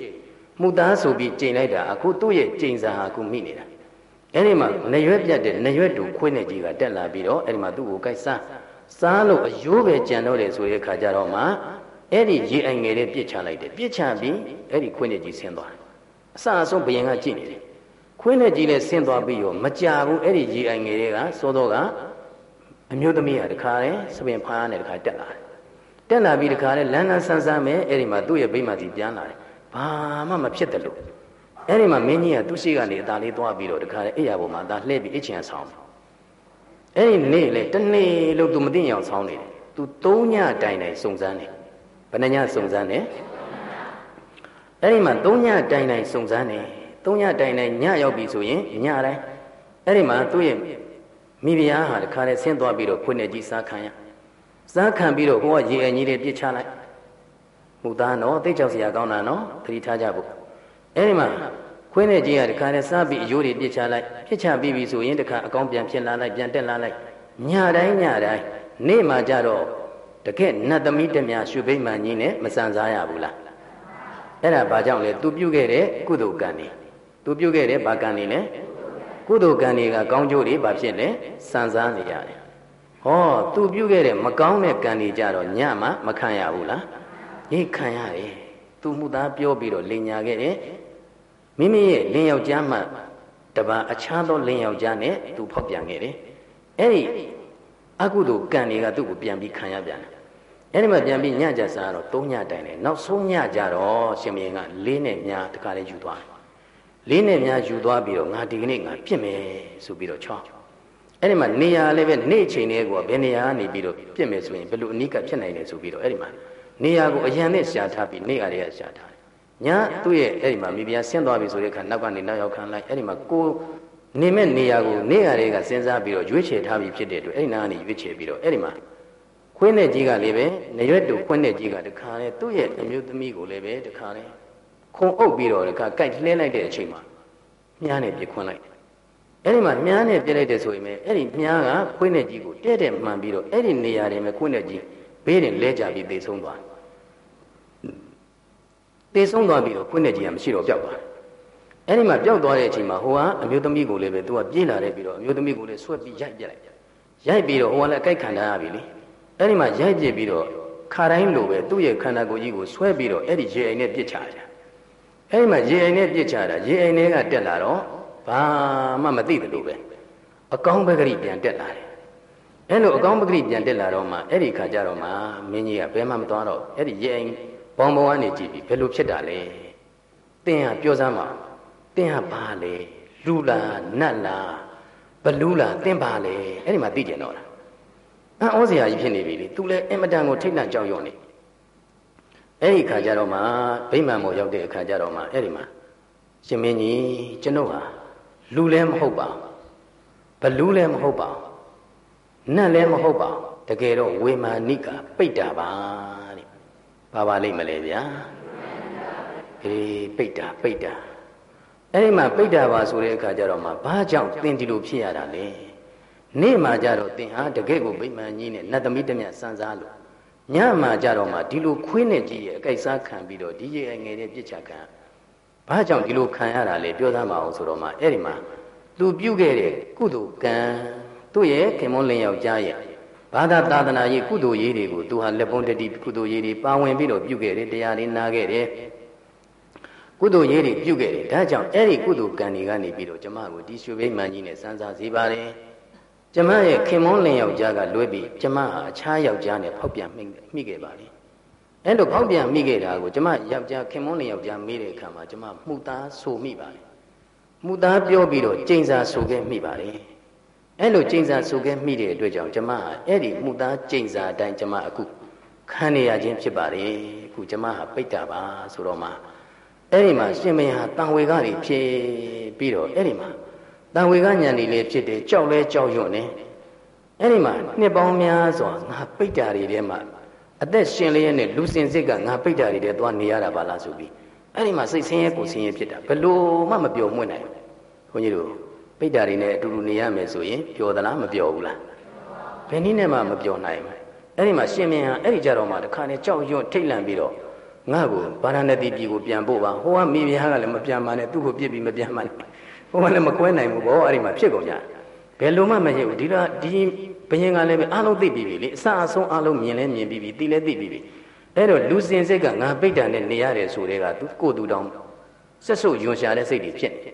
မှုသားဆိုပြီးကြိမ်လိုက်တာအခုသူ့ရဲ့ကြိမ်စာဟာအခုမိနေတာအဲ့ဒီမှာနရွက်ပြတ်တဲ့နရွက်တူခွေးနဲ့ကြီးကတက်လာပြီးတော့အဲ့ဒီမှာသူ့ကိုကြိုက်စားစားလို့အယိုးပဲကြံတော့တယ်ဆိုတဲ့ခါကျတော့မှ အဲ့ဒီရေအိုင်ငယ်လေးပြစ်ချလိုက်တယ်ပြစ်ချပြီးအဲ့ဒီခွေးနဲ့ကြီးဆင်းသွားတယ်အစအဆုံးဘယင်ကကြည့်နေတယ်ခွေးနဲ့ကြီးလည်းဆင်းသွားပြီးတော့မကြဘူးအဲ့ဒီရေအိုင်ငယ်လေးကစောတော့ကအမျိုးသမီးကတခါလဲစပင်ဖားနဲ့တခါတက်လာတယ်တက်လာပြီးတခါလဲလန်းလန်းဆန်းဆန်းပဲအဲ့ဒီမှာသူ့ရဲ့ဗိမာန်စီပြန်လာတယ်ဘာမှမဖြစ်တယ်လို့အဲ့ဒီမှာမင်းကြီးကသူ့ရှိကနေအသာလေးသွားပြီးတော့တခါလေအိယာပေါ်မှာအသာလှည့်ပြီးအချင်ဆောင်အဲ့ဒီနေ့လေတနေ့လို့ तू မသိအောင်ဆောင်းနေတယ် तू သုံးညတိုင်တိုင်စုံစမ်းတယ် ဘယ်နှညစုံစမ်းတယ်အဲ့ဒီမှာသုံးညတိုင်တိုင်စုံစမ်းတယ်သုံးညတိုင်တိုင်ညရောက်ပြီဆိုရင်ညတိုင်းအဲ့ဒီမှာသူ့ရဲ့မိဖုရားဟာတခါလေဆင်းသွားပြီးတော့ခွနဲ့ကြီးစားခံရစားခံပြီးတော့ဟိုကရေအကြီးလေးပြစ်ချလိုက်မူသားနော်သိကြောက်စရာကောင်းတာနော်သတိထားကြဖို့အဲ့ဒီမှာခွင်းနဲ့ကြီးကတခါနဲ့စားပြီးအယိုးတွေပြစ်ချလိုက်ပြစ်ချပြီးပြီဆိုရင်တခါအကောင်းပြန်ဖြစ်လာလိုက်ပြန်တက်လာလိုက်ညတိုင်းညတိုင်းနေ့မှကြတော့ တကယ်နတ်သမီးတမြရွှေဘိမှန်ကြီးနဲ့မဆန်စားရဘူးလားအဲ့ဒါဘာကြောင့်လဲသူပြုခဲ့တဲ့ကုသိုလ်ကံတွေသူပြုခဲ့တဲ့ဘာကံတွေလဲကုသိုလ်ကံတွေကကောင်းကျိုးတွေဘာဖြစ်လဲဆန်စားနေရတယ်ဟောသူပြုခဲ့တဲ့မကောင်းတဲ့ကံတွေကြတော့ညမှမခံရဘူးလားဒီခံရတယ်သူမှုသားပြောပြီးတော့လင်ညာခဲ့တယ်မိမိရဲ့လင်ယောက်ျားမှတပါအခြားသောလင်ယောက်ျားနဲ့သူဖောက်ပြန်ခဲ့တယ်အဲ့ဒီအကုသိုလ်ကံတွေကသူ့ကိုပြန်ပြီးခံရပြန်တယ် အဲ့ဒီမှာပြန်ပြီးညကြစားတော့၃ညတိုင်တယ်နောက်ဆုံးညကြတော့ရှင်မင်းကလေးနဲ့ညတခါလေးယူသွားတယ်လေးနဲ့ညယူသွားပြီးတော့ငါဒီကနေ့ငါပြစ်မယ်ဆိုပြီးတော့ချောင်းအဲ့ဒီမှာနေရာလည်းပဲနေ့ချိန်လေးကိုဘယ်နေရာကနေပြီးတော့ပြစ်မယ်ဆိုရင်ဘယ်လိုအနိကဖြစ်နိုင်လဲဆိုပြီးတော့အဲ့ဒီမှာနေရာကိုအရန်နဲ့ရှာထားပြီးနေရာတွေကရှာထားတယ်ညာသူ့ရဲ့အဲ့ဒီမှာမိဖုရားဆင်းသွားပြီဆိုတဲ့အခါနောက်ကနေနောက်ရောက်ခံလိုက်အဲ့ဒီမှာကိုနေမဲ့နေရာကိုနေရာတွေကစဉ်းစားပြီးတော့ရွေးချယ်ထားပြီးဖြစ်တဲ့အတွက်အဲ့ဒီနာကနေရွေးချယ်ပြီးတော့အဲ့ဒီမှာ ခွင်းတဲ့ကြီးကလည်းပဲနေရွက်တူခွင်းတဲ့ကြီးကတခါလေသူ့ရဲ့အမျိုးသမီးကိုလည်းပဲတခါလေခုံအုပ်ပြီးတော့တခါကြိုက်လှဲလိုက်တဲ့အချိန်မှာမြားနဲ့ပြခွန်းလိုက်အဲ့ဒီမှာမြားနဲ့ပြလိုက်တဲ့ဆိုရင်အဲ့ဒီမြားကခွင်းတဲ့ကြီးကိုတဲ့တဲ့မှန်ပြီးတော့အဲ့ဒီနေရာတွေမှာခွင်းတဲ့ကြီးဘေးရင်လဲကြပြီးသေဆုံးသွားသေဆုံးသွားပြီးတော့ခွင်းတဲ့ကြီးကမရှိတော့ပျောက်သွားအဲ့ဒီမှာပျောက်သွားတဲ့အချိန်မှာဟိုကအမျိုးသမီးကိုလည်းပဲသူကပြေးလာတယ်ပြီးတော့အမျိုးသမီးကိုလည်းဆွဲပြီးရိုက်ပြလိုက်ရိုက်ပြီးတော့ဟိုကလည်းအကြိုက်ခံထားရပြီလေ အဲ့ဒီမှာရိုက်ပြပြီးတော့ခါတိုင်းလိုပဲသူ့ရဲ့ခန္ဓာကိုယ်ကြီးကိုဆွဲပြီးတော့အဲ့ဒီရေအိမ်နဲ့ပြစ်ချကြအဲ့ဒီမှာရေအိမ်နဲ့ပြစ်ချတာရေအိမ်ထဲကတက်လာတော့ဘာမှမသိတယ်လို့ပဲအကောင်းပဂရိပြန်တက်လာတယ်အဲ့လိုအကောင်းပဂရိပြန်တက်လာတော့မှအဲ့ဒီခါကျတော့မှမင်းကြီးကဘယ်မှမသွားတော့အဲ့ဒီရေအိမ်ဘောင်ဘောင်ကနေကြည့်ပြီးဘယ်လိုဖြစ်တာလဲတင်းဟာပြောစမ်းပါတင်းဟာဘာလဲလူလားနတ်လားဘလူးလားတင်းပါလေအဲ့ဒီမှာသိကြတော့လား အံ့ဩစရာကြီးဖြစ်နေပြီလေသူလည်းအင်မတန်ကိုထိတ်လန့်ကြောက်ရွံ့နေအဲ့ဒီခါကျတော့မှဗိမာန်မောရောက်တဲ့အခါကျတော့မှအဲ့ဒီမှာရှင်မင်းကြီးကျွန်ုပ်ဟာလူလည်းမဟုတ်ပါဘလူးလည်းမဟုတ်ပါနတ်လည်းမဟုတ်ပါတကယ်တော့ဝေမာနိကပိတ်တာပါတဲ့ဘာပါလိမ့်မလဲဗျာအေးပိတ်တာပိတ်တာအဲ့ဒီမှာပိဋ္ဌာပါဆိုတဲ့အခါကျတော့မှဘာကြောင့်သင်ဒီလိုဖြစ်ရတာလဲ နေ့မှာကြတော့သင်ဟာတကယ့်ကိုဗိမာန်ကြီးနဲ့နတ်သမီးတမြတ်စံစားလို့ညမှာကြတော့မှဒီလိုခွေးနဲ့ကြီးရဲ့အကြိုက်စားခံပြီးတော့ဒီရဲ့ငယ်တဲ့ပြစ်ချခံဘာကြောင့်ဒီလိုခံရတာလဲပြောသားမအောင်ဆိုတော့မှအဲ့ဒီမှာသူပြုတ်ခဲ့တဲ့ကုသိုလ်ကံသူ့ရဲ့ခင်မွန်းလင်းယောက်ျားရဲ့ဘာသာသာသနာရေးကုသိုလ်ရေးတွေကိုသူဟာလက်ပုံးတတိကုသိုလ်ရေးတွေပါဝင်ပြီးတော့ပြုတ်ခဲ့တယ်တရားလေးနာခဲ့တယ်ကုသိုလ်ရေးတွေပြုခဲ့တယ်ဒါကြောင့်အဲ့ဒီကုသိုလ်ကံတွေကနေပြီးတော့ကျမကိုဒီရွှေဘိမှန်ကြီးနဲ့စမ်းစားစေပါတယ် ကျမရဲ့ခင်မွန်းလင်ယောက်ျားကလွဲပြီးကျမဟာအခြားယောက်ျားနဲ့ဖောက်ပြန်မိခဲ့ပါလေအဲ့လိုဖောက်ပြန်မိခဲ့တာကိုကျမယောက်ျားခင်မွန်းလင်ယောက်ျားမေးတဲ့အခါမှာကျမမှုသားဆိုမိပါလေမှုသားပြောပြီးတော့ကျိန်စာဆိုခဲ့မိပါလေအဲ့လိုကျိန်စာဆိုခဲ့မိတဲ့အတွက်ကြောင့်ကျမဟာအဲ့ဒီမှုသားကျိန်စာအတိုင်းကျမအခုခံနေရခြင်းဖြစ်ပါလေအခုကျမဟာပိတ်တာပါဆိုတော့မှအဲ့ဒီမှာရှင်မင်းဟာတန်ဝေကတွေဖြစ်ပြီးတော့အဲ့ဒီမှာ တန်ဝေကညံနေလေဖြစ်တယ်ကြောက်လဲကြောက်ရွံ့နေအဲ့ဒီမှာနှစ်ပေါင်းများစွာငါပိတ်တာတွေထဲမှာအသက်ရှင်လျက်နဲ့လူစင်စစ်ကငါပိတ်တာတွေထဲသွားနေရတာပါလားဆိုပြီးအဲ့ဒီမှာစိတ်ဆင်းရဲကိုဆင်းရဲဖြစ်တာဘယ်လို့မှမပျော်မွေ့နိုင်ဘူးခွန်ကြီးတို့ပိတ်တာတွေနဲ့အတူတူနေရမယ်ဆိုရင်ပျော်သလားမပျော်ဘူးလားဘယ်နည်းနဲ့မှမပျော်နိုင်ဘူးအဲ့ဒီမှာရှင်မင်းဟာအဲ့ဒီကြတော့မှတခါနဲ့ကြောက်ရွံ့ထိတ်လန့်ပြီးတော့ငါ့ကိုဗာရာဏသီပြည်ကိုပြန်ပို့ပါဟိုကမိဖုရားကလည်းမပြန်ပါနဲ့သူ့ကိုပြစ်ပြီးမပြန်ပါနဲ့ ဟိုကလည်းမကွဲနိုင်ဘူးဘောအဲ့ဒီမှာဖြစ်ကုန်ကြဘယ်လိုမှမရဘူးဒီတော့ဒီဘယင်ကလည်းပဲအားလုံးသိပြီးပြီလေအစအဆုံးအားလုံးမြင်လဲမြင်ပြီးပြီသိလဲသိပြီးပြီအဲ့တော့လူစင်စိတ်ကငါပိတ်တန်နဲ့နေရတယ်ဆိုတဲ့ကသူကိုသူတောင်ဆက်ဆုပ်ယွန်ရှာတဲ့စိတ်တွေဖြစ်နေ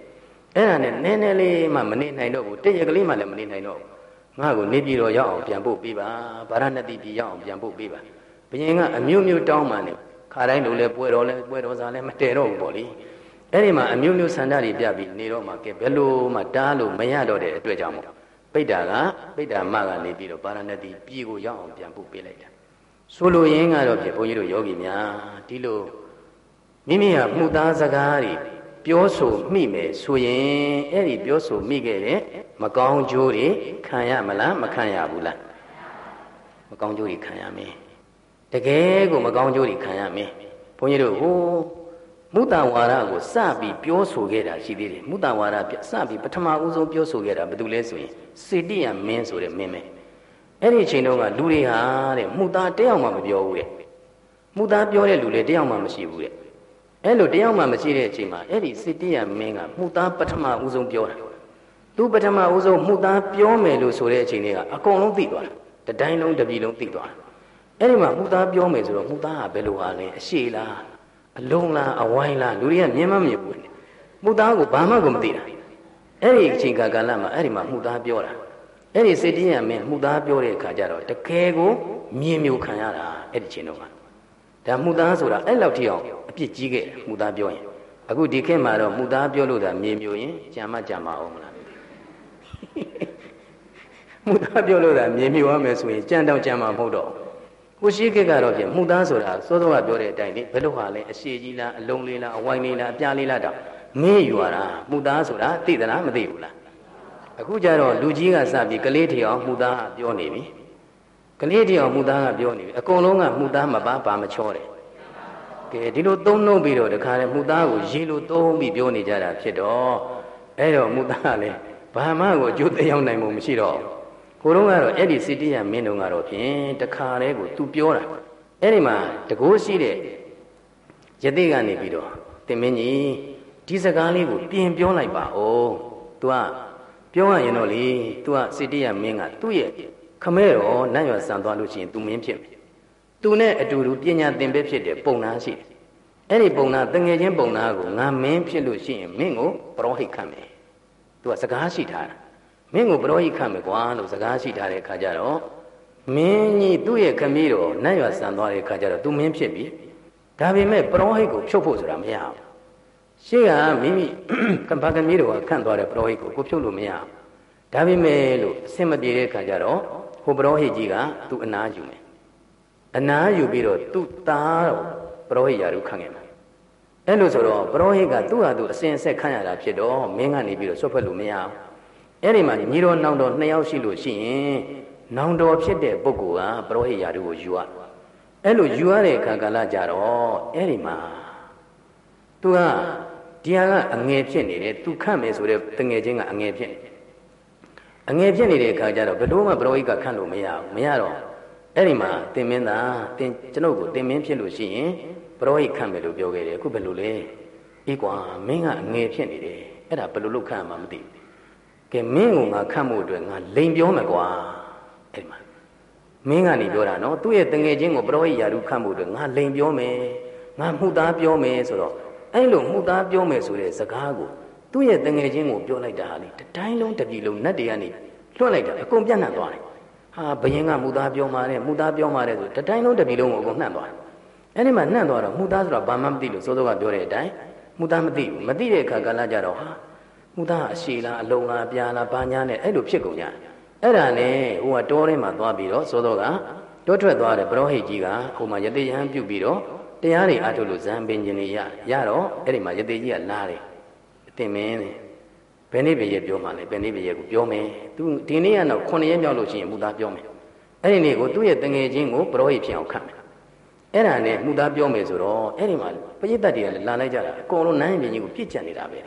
အဲ့ဒါနဲ့နည်းနည်းလေးမှမနေနိုင်တော့ဘူးတည့်ရကလေးမှလည်းမနေနိုင်တော့ဘူးငါ့ကိုနေပြည်တော်ရောက်အောင်ပြန်ပို့ပေးပါဗာရာဏသီပြည်ရောက်အောင်ပြန်ပို့ပေးပါဘယင်ကအမျိုးမျိုးတောင်းမှနေခါတိုင်းလိုလဲပွဲတော်လဲပွဲတော်စားလဲမတည်တော့ဘူးပေါ့လေ အဲ့ဒီမှာအမျိုးမျိုးဆန္ဒတွေပြပြီးနေတော့မှကဲဘယ်လိုမှတားလို့မရတော့တဲ့အတွက်ကြောင့်မို့ပိဋ္ဌာကပိဋ္ဌာမကနေပြီးတော့ပါရဏတိပြည်ကိုရောက်အောင်ပြန်ပို့ပေးလိုက်တာဆိုလိုရင်းကတော့ဖြစ်ဘုန်းကြီးတို့ယောဂီများဒီလိုမိမိဟာမှုသားစကားတွေပြောဆိုမိမယ်ဆိုရင်အဲ့ဒီပြောဆိုမိခဲ့တဲ့မကောင်းကျိုးတွေခံရမလားမခံရဘူးလားမကောင်းကျိုးတွေခံရမယ်တကယ်ကိုမကောင်းကျိုးတွေခံရမယ်ဘုန်းကြီးတို့ဟို မုတ္တဝါဒကိုစပြီးပြောဆိုခဲ့တာရှိသေးတယ်မုတ္တဝါဒစပြီးပထမဦးဆုံးပြောဆိုခဲ့တာဘာလို့လဲဆိုရင်စေတိယမင်းဆိုတဲ့မင်းပဲအဲ့ဒီအချိန်တုန်းကလူတွေဟာတဲ့မှုသားတယောက်မှမပြောဘူးတဲ့မှုသားပြောတဲ့လူတွေတယောက်မှမရှိဘူးတဲ့အဲ့လိုတယောက်မှမရှိတဲ့အချိန်မှာအဲ့ဒီစေတိယမင်းကမှုသားပထမဦးဆုံးပြောတာသူပထမဦးဆုံးမှုသားပြောမယ်လို့ဆိုတဲ့အချိန်တွေကအကုန်လုံးသိသွားတာတတိုင်းလုံးတပြည်လုံးသိသွားတာအဲ့ဒီမှာမှုသားပြောမယ်ဆိုတော့မှုသားကဘယ်လိုဟာလဲအရှိလား အလုံးလားအဝိုင်းလားလူတွေကမြင်မမြင်ဘူးမှုသားကိုဘာမှကိုမသိတာအဲ့ဒီအချိန်ကာလမှာအဲ့ဒီမှာမှုသားပြောတာအဲ့ဒီစေတင်းရမင်းမှုသားပြောတဲ့အခါကျတော့တကယ်ကိုမြင်မြူခံရတာအဲ့ဒီချိန်တော့ကဒါမှုသားဆိုတာအဲ့လောက်ထိအောင်အပြစ်ကြီးခဲ့မှုသားပြောရင်အခုဒီခေတ်မှာတော့မှုသားပြောလို့ဒါမြင်မြူရင်ကြံမကြံမအောင်မလားမှုသားပြောလို့ဒါမြင်မြူရမယ်ဆိုရင်ကြံတော့ကြံမမဟုတ်တော့ ကိုရှိခေတ်ကတော့ဖြင့်မှုသားဆိုတာစောစောကပြောတဲ့အတိုင်းလေဘယ်လိုဟာလဲအရှိကြီးလားအလုံးလေးလားအဝိုင်းလေးလားအပြားလေးလားတော့မင်းယူရတာမှုသားဆိုတာသိသလားမသိဘူးလားအခုကျတော့လူကြီးကစပြီးကလေးထီအောင်မှုသားကပြောနေပြီကလေးထီအောင်မှုသားကပြောနေပြီအကုန်လုံးကမှုသားမပါပါမချောတယ်ကဲဒီလိုသုံးနှုတ်ပြီးတော့တခါလေမှုသားကိုရေလိုသုံးပြီးပြောနေကြတာဖြစ်တော့အဲ့တော့မှုသားကလည်းဘာမှကိုအကျိုးသက်ရောက်နိုင်မှုမရှိတော့ ကိုတော့ကတော့အဲ့ဒီစိတ္တရမင်းတို့ကတော့ဖြင့်တခါလေကို तू ပြောတာအဲ့ဒီမှာတကိုးရှိတဲ့ယသိကနေပြီးတော့တင်မင်းကြီးဒီစကားလေးကိုပြင်ပြောလိုက်ပါဦး तू ကပြောရရင်တော့လေ तू ကစိတ္တရမင်းကသူ့ရဲ့ခမဲတော်နတ်ရွာဆန်သွားလို့ရှိရင် तू မင်းဖြစ်မယ်။ तू နဲ့အတူတူပညာသင်ပေးဖြစ်တဲ့ပုံနာရှိတယ်။အဲ့ဒီပုံနာတငယ်ချင်းပုံနာကိုငါမင်းဖြစ်လို့ရှိရင်မင်းကိုပရောဟိတ်ခံမယ်။ तू ကစကားရှိထားတာ။ မင်းကိုပရောဟိတ်ခံမယ်ကွာလို့စကားရှိထားတဲ့အခါကျတော့မင်းကြီးသူ့ရဲ့ခမည်းတော်နတ်ရွာဆန်သွားတဲ့အခါကျတော့ तू မင်းဖြစ်ပြီ။ဒါပေမဲ့ပရောဟိတ်ကိုဖြုတ်ဖို့ဆိုတာမရဘူးရှေ့ကမိမိကမ္ဘာကမီးတော်ကခန့်သွားတဲ့ပရောဟိတ်ကိုကိုဖြုတ်လို့မရဘူးဒါပေမဲ့လို့အဆင်မပြေတဲ့ခါကျတော့ဟိုပရောဟိတ်ကြီးကသူ့အနာယူမယ်အနာယူပြီးတော့သူ့သားတော်ပရောဟိတ်ယာရုခန့်ခဲ့မှာအဲ့လိုဆိုတော့ပရောဟိတ်ကသူ့ဟာသူအစင်ဆက်ခန့်ရတာဖြစ်တော့မင်းကနေပြီးတော့ဆွတ်ဖက်လို့မရဘူး အဲ့ဒီမှာညီတော်နောင်တော်နှစ်ယောက်ရှိလို့ရှိရင်နောင်တော်ဖြစ်တဲ့ပုဂ္ဂိုလ်ကပရောဟိတ်ယာရုကိုယူရအဲ့လိုယူရတဲ့အခါကာလကြတော့အဲ့ဒီမှာသူကဒီဟာကအငယ်ဖြစ်နေတယ်သူခတ်မယ်ဆိုတဲ့တငယ်ချင်းကအငယ်ဖြစ်နေတယ်အငယ်ဖြစ်နေတဲ့အခါကျတော့ဘယ်လိုမှပရောဟိတ်ကခန့်လို့မရဘူးမရတော့အဲ့ဒီမှာတင်မင်းသားတင်ကျွန်ုပ်ကိုတင်မင်းဖြစ်လို့ရှိရင်ပရောဟိတ်ခန့်မယ်လို့ပြောခဲ့တယ်အခုဘယ်လိုလဲအေးကွာမင်းကအငယ်ဖြစ်နေတယ်အဲ့ဒါဘယ်လိုလုပ်ခန့်မှမသိဘူး ကဲမင်းကငါခတ်မှုအတွက်ငါလိန်ပြောမယ်ကွာအဲ့မှာမင်းကနေပြောတာနော်သူ့ရဲ့တငယ်ချင်းကိုပရောဟိတ်ယာရုခတ်မှုအတွက်ငါလိန်ပြောမယ်ငါမှုသားပြောမယ်ဆိုတော့အဲ့လိုမှုသားပြောမယ်ဆိုတဲ့စကားကိုသူ့ရဲ့တငယ်ချင်းကိုပြောလိုက်တာဟာလေတတိုင်းလုံးတပြည်လုံးနတ်တွေကနေလွှတ်လိုက်တာအကုန်ပြန့်နှံ့သွားတယ်ဟာဘယင်းကမှုသားပြောမှတဲ့မှုသားပြောမှတဲ့ဆိုတတိုင်းလုံးတပြည်လုံးကိုအကုန်နှံ့သွားတယ်အဲ့ဒီမှာနှံ့သွားတော့မှုသားဆိုတာဘာမှမသိလို့စိုးစိုးကပြောတဲ့အတိုင်းမှုသားမသိဘူးမသိတဲ့အခါကလည်းကြတော့ဟာ မှုသားအရှိလားအလုံးလားပြာလားဘာညာနဲ့အဲ့လိုဖြစ်ကုန်ကြအဲ့ဒါနဲ့ဟိုကတောထဲမှာသွားပြီးတော့စိုးစိုးကတောထွက်သွားတဲ့ဘရောဟိတ်ကြီးကဟိုမှာယတိယဟန်ပြုတ်ပြီးတော့တရားတွေအားထုတ်လို့ဇံပင်ခြင်းတွေရရတော့အဲ့ဒီမှာယတိကြီးကလာတယ်အတင်မင်းတဲ့ဘယ်နေ့ပဲရဲ့ပြောမှလဲဘယ်နေ့ပဲရဲ့ကိုပြောမယ်သူဒီနေ့ကတော့9ရက်မြောက်လို့ရှိရင်မူသားပြောမယ်အဲ့ဒီနေ့ကိုသူ့ရဲ့တငယ်ချင်းကိုပရောဟိတ်ဖြစ်အောင်ခတ်မယ်အဲ့ဒါနဲ့မူသားပြောမယ်ဆိုတော့အဲ့ဒီမှာပရိသတ်တွေကလည်းလာလိုက်ကြတာအကုန်လုံးနိုင်ရင်ကြီးကိုပြစ်ကြံနေတာပဲ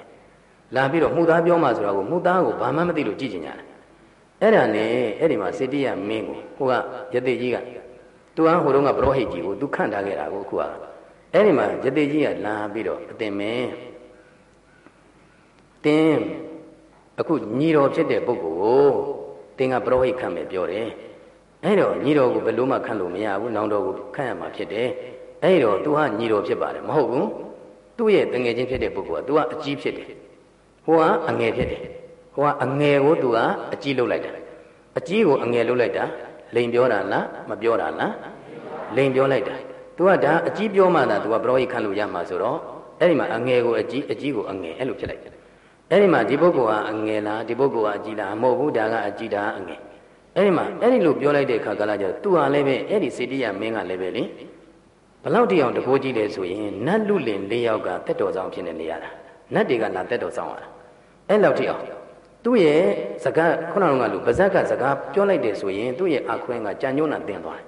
လာပြီးတော့မူသားပြောမှဆိုတာကိုမူသားကိုဘာမှမသိလို့ကြည့်ကျင်ကြတယ်အဲ့ဒါနဲ့အဲ့ဒီမှာစေတိယမင်းကိုဟိုကယတိကြီးကသူကဟိုတုန်းကပရောဟိတ်ကြီးကိုသူခန့်ထားခဲ့တာကိုအခုကအဲ့ဒီမှာယတိကြီးကလာပြီးတော့အတင်မင်းတင်းအခုညီတော်ဖြစ်တဲ့ပုဂ္ဂိုလ်ကိုတင်းကပရောဟိတ်ခန့်မယ်ပြောတယ်အဲ့တော့ညီတော်ကိုဘယ်လို့မှခန့်လို့မရဘူးနောင်တော်ကိုခန့်ရမှာဖြစ်တယ်အဲ့တော့ तू ဟာညီတော်ဖြစ်ပါတယ်မဟုတ်ဘူးသူ့ရဲ့တငယ်ချင်းဖြစ်တဲ့ပုဂ္ဂိုလ်က तू ကအကြီးဖြစ်တယ် ဟိုကအငယ်ဖြစ်တယ်ဟိုကအငယ်ကိုသူကအကြီးလုပ်လိုက်တာအကြီးကိုအငယ်လုပ်လိုက်တာလိန်ပြောတာလားမပြောတာလားလိန်ပြောလိုက်တာသူကဒါအကြီးပြောမှသာသူကပရောဟိတ်ခန့်လို့ရမှာဆိုတော့အဲ့ဒီမှာအငယ်ကိုအကြီးအကြီးကိုအငယ်အဲ့လိုဖြစ်လိုက်တယ်အဲ့ဒီမှာဒီပုဂ္ဂိုလ်ကအငယ်လားဒီပုဂ္ဂိုလ်ကအကြီးလားမဟုတ်ဘူးဒါကအကြီးဒါကအငယ်အဲ့ဒီမှာအဲ့ဒီလိုပြောလိုက်တဲ့အခါကလည်းကျသူဟာလည်းပဲအဲ့ဒီစေတရမင်းကလည်းပဲလေဘလောက်တိအောင်တကိုးကြည့်လဲဆိုရင်နတ်လူလင်၄ယောက်ကတက်တော်ဆောင်ဖြစ်နေနေရတာနတ်တွေကလာတက်တော်ဆောင်ရတာ အဲ့လောက်တိအောင်သူ့ရဲ့စကားခုနကလိုဗဇက်ကစကားပြောလိုက်တယ်ဆိုရင်သူ့ရဲ့အခွင့်ကကြံညွန့်တာတင်သွားတယ်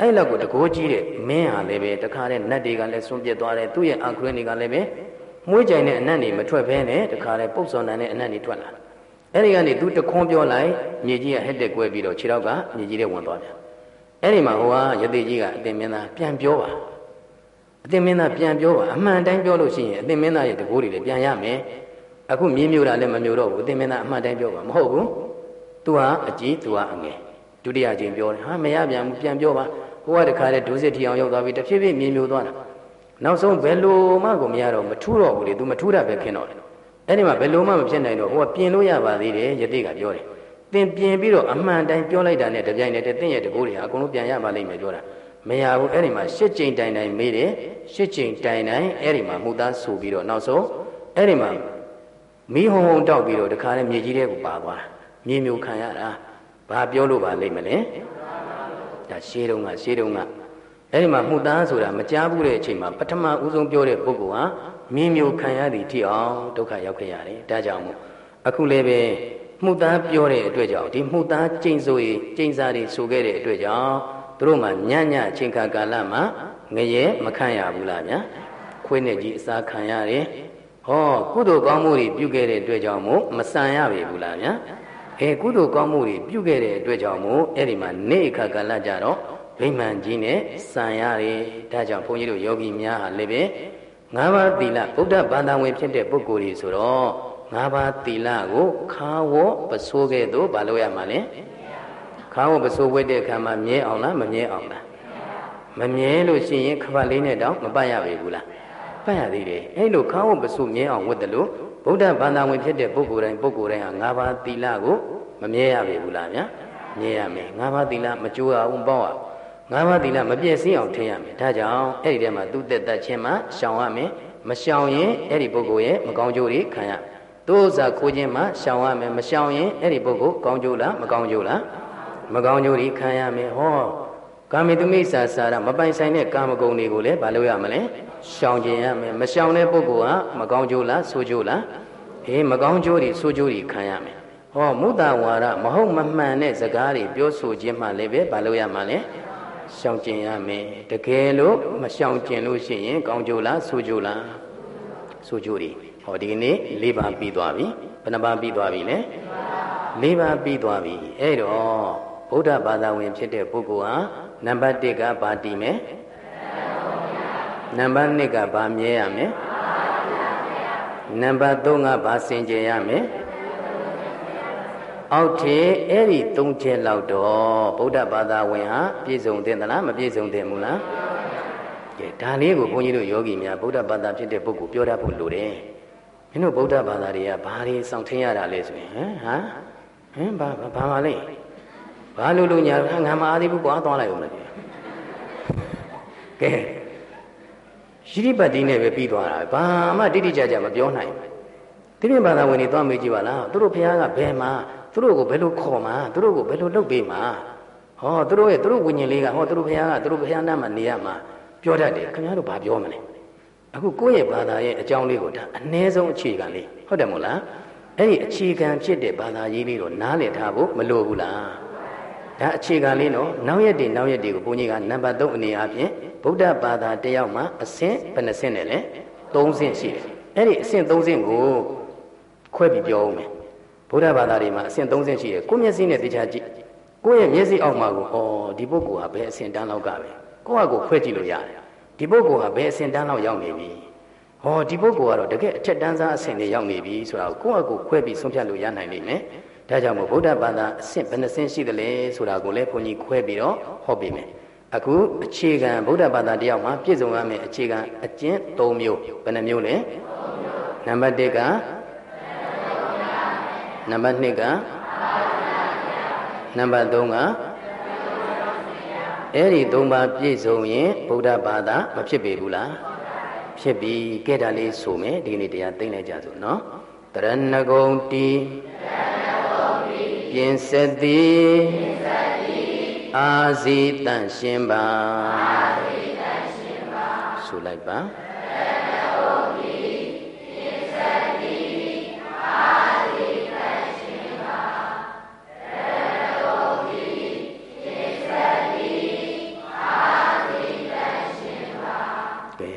အဲ့လောက်ကိုတကိုးကြီးတဲ့မင်းဟာလည်းပဲတခါတဲ့နတ်တွေကလည်းဆွန့်ပစ်သွားတယ်သူ့ရဲ့အာခရင်းတွေကလည်းပဲမွေးကြိုင်တဲ့အနတ်တွေမထွက်ဘဲနဲ့တခါတဲ့ပုတ်စော်နံတဲ့အနတ်တွေထွက်လာအဲ့ဒီကနေသူတခွန်းပြောလိုက်မြေကြီးကဟက်တက်ကွဲပြီးတော့ခြေထောက်ကမြေကြီးထဲဝင်သွားပြန်အဲ့ဒီမှာဟိုကယသိကြီးကအတင်မင်းသားပြန်ပြောပါအတင်မင်းသားပြန်ပြောပါအမှန်တိုင်းပြောလို့ရှိရင်အတင်မင်းသားရဲ့တကိုးတွေလည်းပြန်ရမယ် အခုမြေးမျိုးတာလည်းမမျိုးတော့ဘူးအတင်မင်းသားအမှန်တိုင်းပြောပါမဟုတ်ဘူးသူဟာအကြီးသူဟာအငယ်ဒုတိယကျင်းပြောတယ်ဟာမရပြန်ဘူးပြန်ပြောပါဟိုကတခါတည်းဒုစစ်ထီအောင်ရောက်သွားပြီတဖြည်းဖြည်းမြေးမျိုးသွားတာနောက်ဆုံးဘယ်လိုမှကိုမရတော့မထူးတော့ဘူးလေ तू မထူးတာပဲခင်တော့တယ်အဲ့ဒီမှာဘယ်လိုမှမဖြစ်နိုင်တော့ဟိုကပြင်လို့ရပါသေးတယ်ယတိကပြောတယ်သင်ပြင်ပြီးတော့အမှန်တိုင်းပြောလိုက်တာနဲ့တပြိုင်တည်းသင်ရဲ့တကူတွေဟာအကုန်လုံးပြန်ရပါလိမ့်မယ်ပြောတာမရဘူးအဲ့ဒီမှာရှစ်ကြိမ်တိုင်တိုင်မေးတယ်ရှစ်ကြိမ်တိုင်တိုင်အဲ့ဒီမှာမူသားဆူပြီးတော့နောက်ဆုံးအဲ့ဒီမှာ မီးဟုံဟုံတောက်ပြီးတော့တခါနဲ့မြေကြီးထဲကိုပါသွားတာမြေမျိုးခံရတာဘာပြောလို့ပါလိမ့်မလဲဒါရှေးတုန်းကရှေးတုန်းကအဲ့ဒီမှာမှုသားဆိုတာမကြားဘူးတဲ့အချိန်မှာပထမဦးဆုံးပြောတဲ့ပုဂ္ဂိုလ်ဟာမြင်းမျိုးခံရသည်ထိအောင်ဒုက္ခရောက်ခဲ့ရတယ်ဒါကြောင့်မို့အခုလည်းပဲမှုသားပြောတဲ့အတွက်ကြောင့်ဒီမှုသားကျိန်ဆိုရင်ကျိန်စာတွေဆိုခဲ့တဲ့အတွက်ကြောင့်သူတို့မှညညအချိန်ခါကာလမှာငရဲမခံရဘူးလားဗျာခွေးနဲ့ကြီးအစာခံရတယ် ဟောကုသိုလ်ကောင်းမှုတွေပြုခဲ့တဲ့အတွက်ကြောင့်မို့မဆန်ရပြီဘူးလားဗျာအဲကုသိုလ်ကောင်းမှုတွေပြုခဲ့တဲ့အတွက်ကြောင့်မို့အဲ့ဒီမှာနေအခါကာလကြတော့ဗိမာန်ကြီးနဲ့ဆံရတယ်ဒါကြောင့်ဘုန်းကြီးတို့ယောဂီများဟာလည်းပဲငါးပါးသီလဗုဒ္ဓဘာသာဝင်ဖြစ်တဲ့ပုဂ္ဂိုလ်တွေဆိုတော့ငါးပါးသီလကိုခါဝေါပစိုးခဲ့သို့မလုပ်ရမှာလဲခါဝေါပစိုးဝဲတဲ့အခါမှာမြဲအောင်လားမမြဲအောင်လားမမြဲလို့ရှိရင်ခပတ်လေးနဲ့တောင်မပတ်ရပေဘူးလား ပတ်ရသေးတယ်အဲ့လိုခါဝေါပစိုးမြဲအောင်ဝတ်တယ်လို့ဗုဒ္ဓဘာသာဝင်ဖြစ်တဲ့ပုဂ္ဂိုလ်တိုင်းပုဂ္ဂိုလ်တိုင်းဟာငါးပါးသီလကိုမမြဲရပေဘူးလားဗျာမြဲရမယ်ငါးပါးသီလမကြိုးအောင်ပေါ့အောင်ငါးပါးသီလမပြည့်စည်အောင်ထင်ရမယ်ဒါကြောင့်အဲ့ဒီထဲမှာသူ့သက်သက်ချင်းမှရှောင်ရမယ်မရှောင်ရင်အဲ့ဒီပုဂ္ဂိုလ်ရဲ့မကောင်းကျိုးတွေခံရသို့စာခိုးခြင်းမှရှောင်ရမယ်မရှောင်ရင်အဲ့ဒီပုဂ္ဂိုလ်ကောင်းကျိုးလားမကောင်းကျိုးလားမကောင်းကျိုးတွေခံရမယ်ဟော ကာမေတုမိစ္ဆာစာရမပိုင်ဆိုင်တဲ့ကာမဂုဏ်တွေကိုလည်းမလုပ်ရမလဲရှောင်ကျင်ရမယ်မရှောင်တဲ့ပုဂ္ဂိုလ်ဟာမကောင်းကျိုးလားဆိုးကျိုးလားအေးမကောင်းကျိုးတွေဆိုးကျိုးတွေခံရမယ်ဟောမုဒ္ဒဝါဒမဟုတ်မမှန်တဲ့စကားတွေပြောဆိုခြင်းမှလည်းပဲမလုပ်ရမှာလဲရှောင်ကျင်ရမယ်တကယ်လို့မရှောင်ကျင်လို့ရှိရင်ကောင်းကျိုးလားဆိုးကျိုးလားဆိုးကျိုးတွေဟောဒီကနေ့၄ပါးပြီးသွားပြီဘယ်နှပါးပြီးသွားပြီလဲ၄ပါးပြီးသွားပြီအဲ့တော့ဗုဒ္ဓဘာသာဝင်ဖြစ်တဲ့ပုဂ္ဂိုလ်ဟာ နံပါတ်1ကဘာတည်မယ်နံပါတ်2ကဘာမြဲရမယ်နံပါတ်3ကဘာစင်ကြယ်ရမယ်အောက်ထေအဲ့ဒီ၃ချက်လောက်တော့ဗုဒ္ဓဘာသာဝင်ဟာပြည့်စုံတဲ့သလားမပြည့်စုံတဲ့မူလားကဲဒါလေးကိုဘုန်းကြီးတို့ယောဂီများဗုဒ္ဓဘာသာဖြစ်တဲ့ပုဂ္ဂိုလ်ပြောတတ်ဖို့လိုတယ်မင်းတို့ဗုဒ္ဓဘာသာတွေကဘာတွေစောင့်ထင်းရတာလဲဆိုရင်ဟမ်ဟာဟမ်ဘာဘာမှလဲ ဘာလို့လို့ညာငါမအားသေးဘူးကွာသွားလိုက်ဦးမယ်ကဲရှိရိပတ်တိနဲ့ပဲပြီးသွားတာဘာမှတိတိကျကျမပြောနိုင်ဘူးတိပိဘာသာဝင်တွေသွားမေးကြည့်ပါလားသူတို့ဘုရားကဘယ်မှာသူတို့ကိုဘယ်လိုခေါ်မှာသူတို့ကိုဘယ်လိုလုပ်ပေးမှာဟောသူတို့ရဲ့သူတို့ဝိညာဉ်လေးကဟောသူတို့ဘုရားကသူတို့ဘုရားနားမှာနေရမှာပြောတတ်တယ်ခင်ဗျားတို့ဘာပြောမလဲအခုကိုယ့်ရဲ့ဘာသာရဲ့အကြောင်းလေးကိုဒါအ ਨੇ ဆုံးအခြေခံလေးဟုတ်တယ်မို့လားအဲ့ဒီအခြေခံဖြစ်တဲ့ဘာသာရေးလေးတော့နားလည်ထားဖို့မလိုဘူးလား ဒါအခြေခံလေးနော်နောက်ရက်တွေနောက်ရက်တွေကိုဘုန်းကြီးကနံပါတ်3အနေအချင်းဗုဒ္ဓဘာသာတယောက်မှာအဆင့်ဘယ်နှဆင့်နဲ့လဲ3ဆင့်ရှိတယ်အဲ့ဒီအဆင့်3ဆင့်ကိုခွဲပြီးပြောအောင်မယ်ဗုဒ္ဓဘာသာတွေမှာအဆင့်30ရှိတယ်ကိုမျက်စိနဲ့တရားကြည့်ကိုရဲ့မျက်စိအောက်မှာကိုဩဒီပုဂ္ဂိုလ်ဟာဘယ်အဆင့်တန်းလောက်ကပဲကိုယ့်ဟာကိုခွဲကြည့်လို့ရတယ်ဒီပုဂ္ဂိုလ်ဟာဘယ်အဆင့်တန်းလောက်ရောက်နေပြီဟောဒီပုဂ္ဂိုလ်ကတော့တကယ်အထက်တန်းစားအဆင့်တွေရောက်နေပြီဆိုတာကိုယ့်ဟာကိုခွဲပြီးဆုံးဖြတ်လို့ရနိုင်လိမ့်မယ် ဒါကြောင့်မို့ဗုဒ္ဓဘာသာအဆင့်ဘယ်နှဆင့်ရှိသလဲဆိုတာကိုလည်းဘုန်းကြီးခွဲပြီးတော့ဟောပေးမယ်အခုအခြေခံဗုဒ္ဓဘာသာတရားမှာပြည့်စုံရမယ့်အခြေခံအကျင့်၃မျိုးဘယ်နှမျိုးလဲနံပါတ်1ကနံပါတ်2ကနံပါတ်3ကအဲ့ဒီ၃ပါးပြည့်စုံရင်ဗုဒ္ဓဘာသာမဖြစ်ပေဘူးလားဖြစ်ပြီကဲတာလေးဆိုမယ်ဒီနေ့တရားသိမ့်လိုက်ကြစို့နော်တရဏဂုံတီ ပြင်စသည်အာဇီတန့်ရှင်ပါဆိုလိုက်ပါ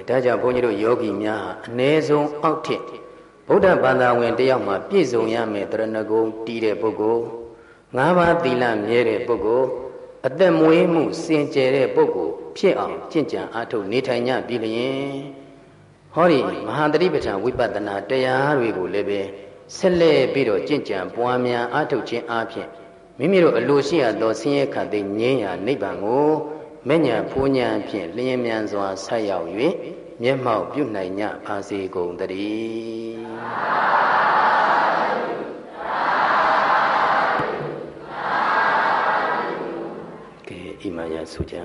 ဒါကြောင့်ဘုန်းကြီးတို့ယောဂီများအ ਨੇ ဆုံးအောက်ထစ်ဗုဒ္ဓဘာသာဝင်တယောက်မှပြည့်စုံရမယ်တရဏဂုံတီးတဲ့ပုဂ္ဂိုလ် ငါးပါးသီလမြဲတဲ့ပုဂ္ဂိုလ်အသက်မွေးမှုစင်ကြယ်တဲ့ပုဂ္ဂိုလ်ဖြစ်အောင်ကြင်ကြံအားထုတ်နေထိုင်ကြပြီလျင်ဟောဒီမဟာတတိပဋ္ဌာန်ဝိပဿနာတရားတွေကိုလည်းပဲဆက်လက်ပြီးတော့ကြင်ကြံပွားများအားထုတ်ခြင်းအပြင်မိမိတို့အလိုရှိရသောဆင်းရဲခတ်သိငြိမ်းရာနိဗ္ဗာန်ကိုမဲ့ညာဖူးညာဖြင့်လျင်မြန်စွာဆက်ရောက်၍မျက်မှောက်ပြုနိုင်ကြပါစေကုန်တည်း ဣမယဆုကြ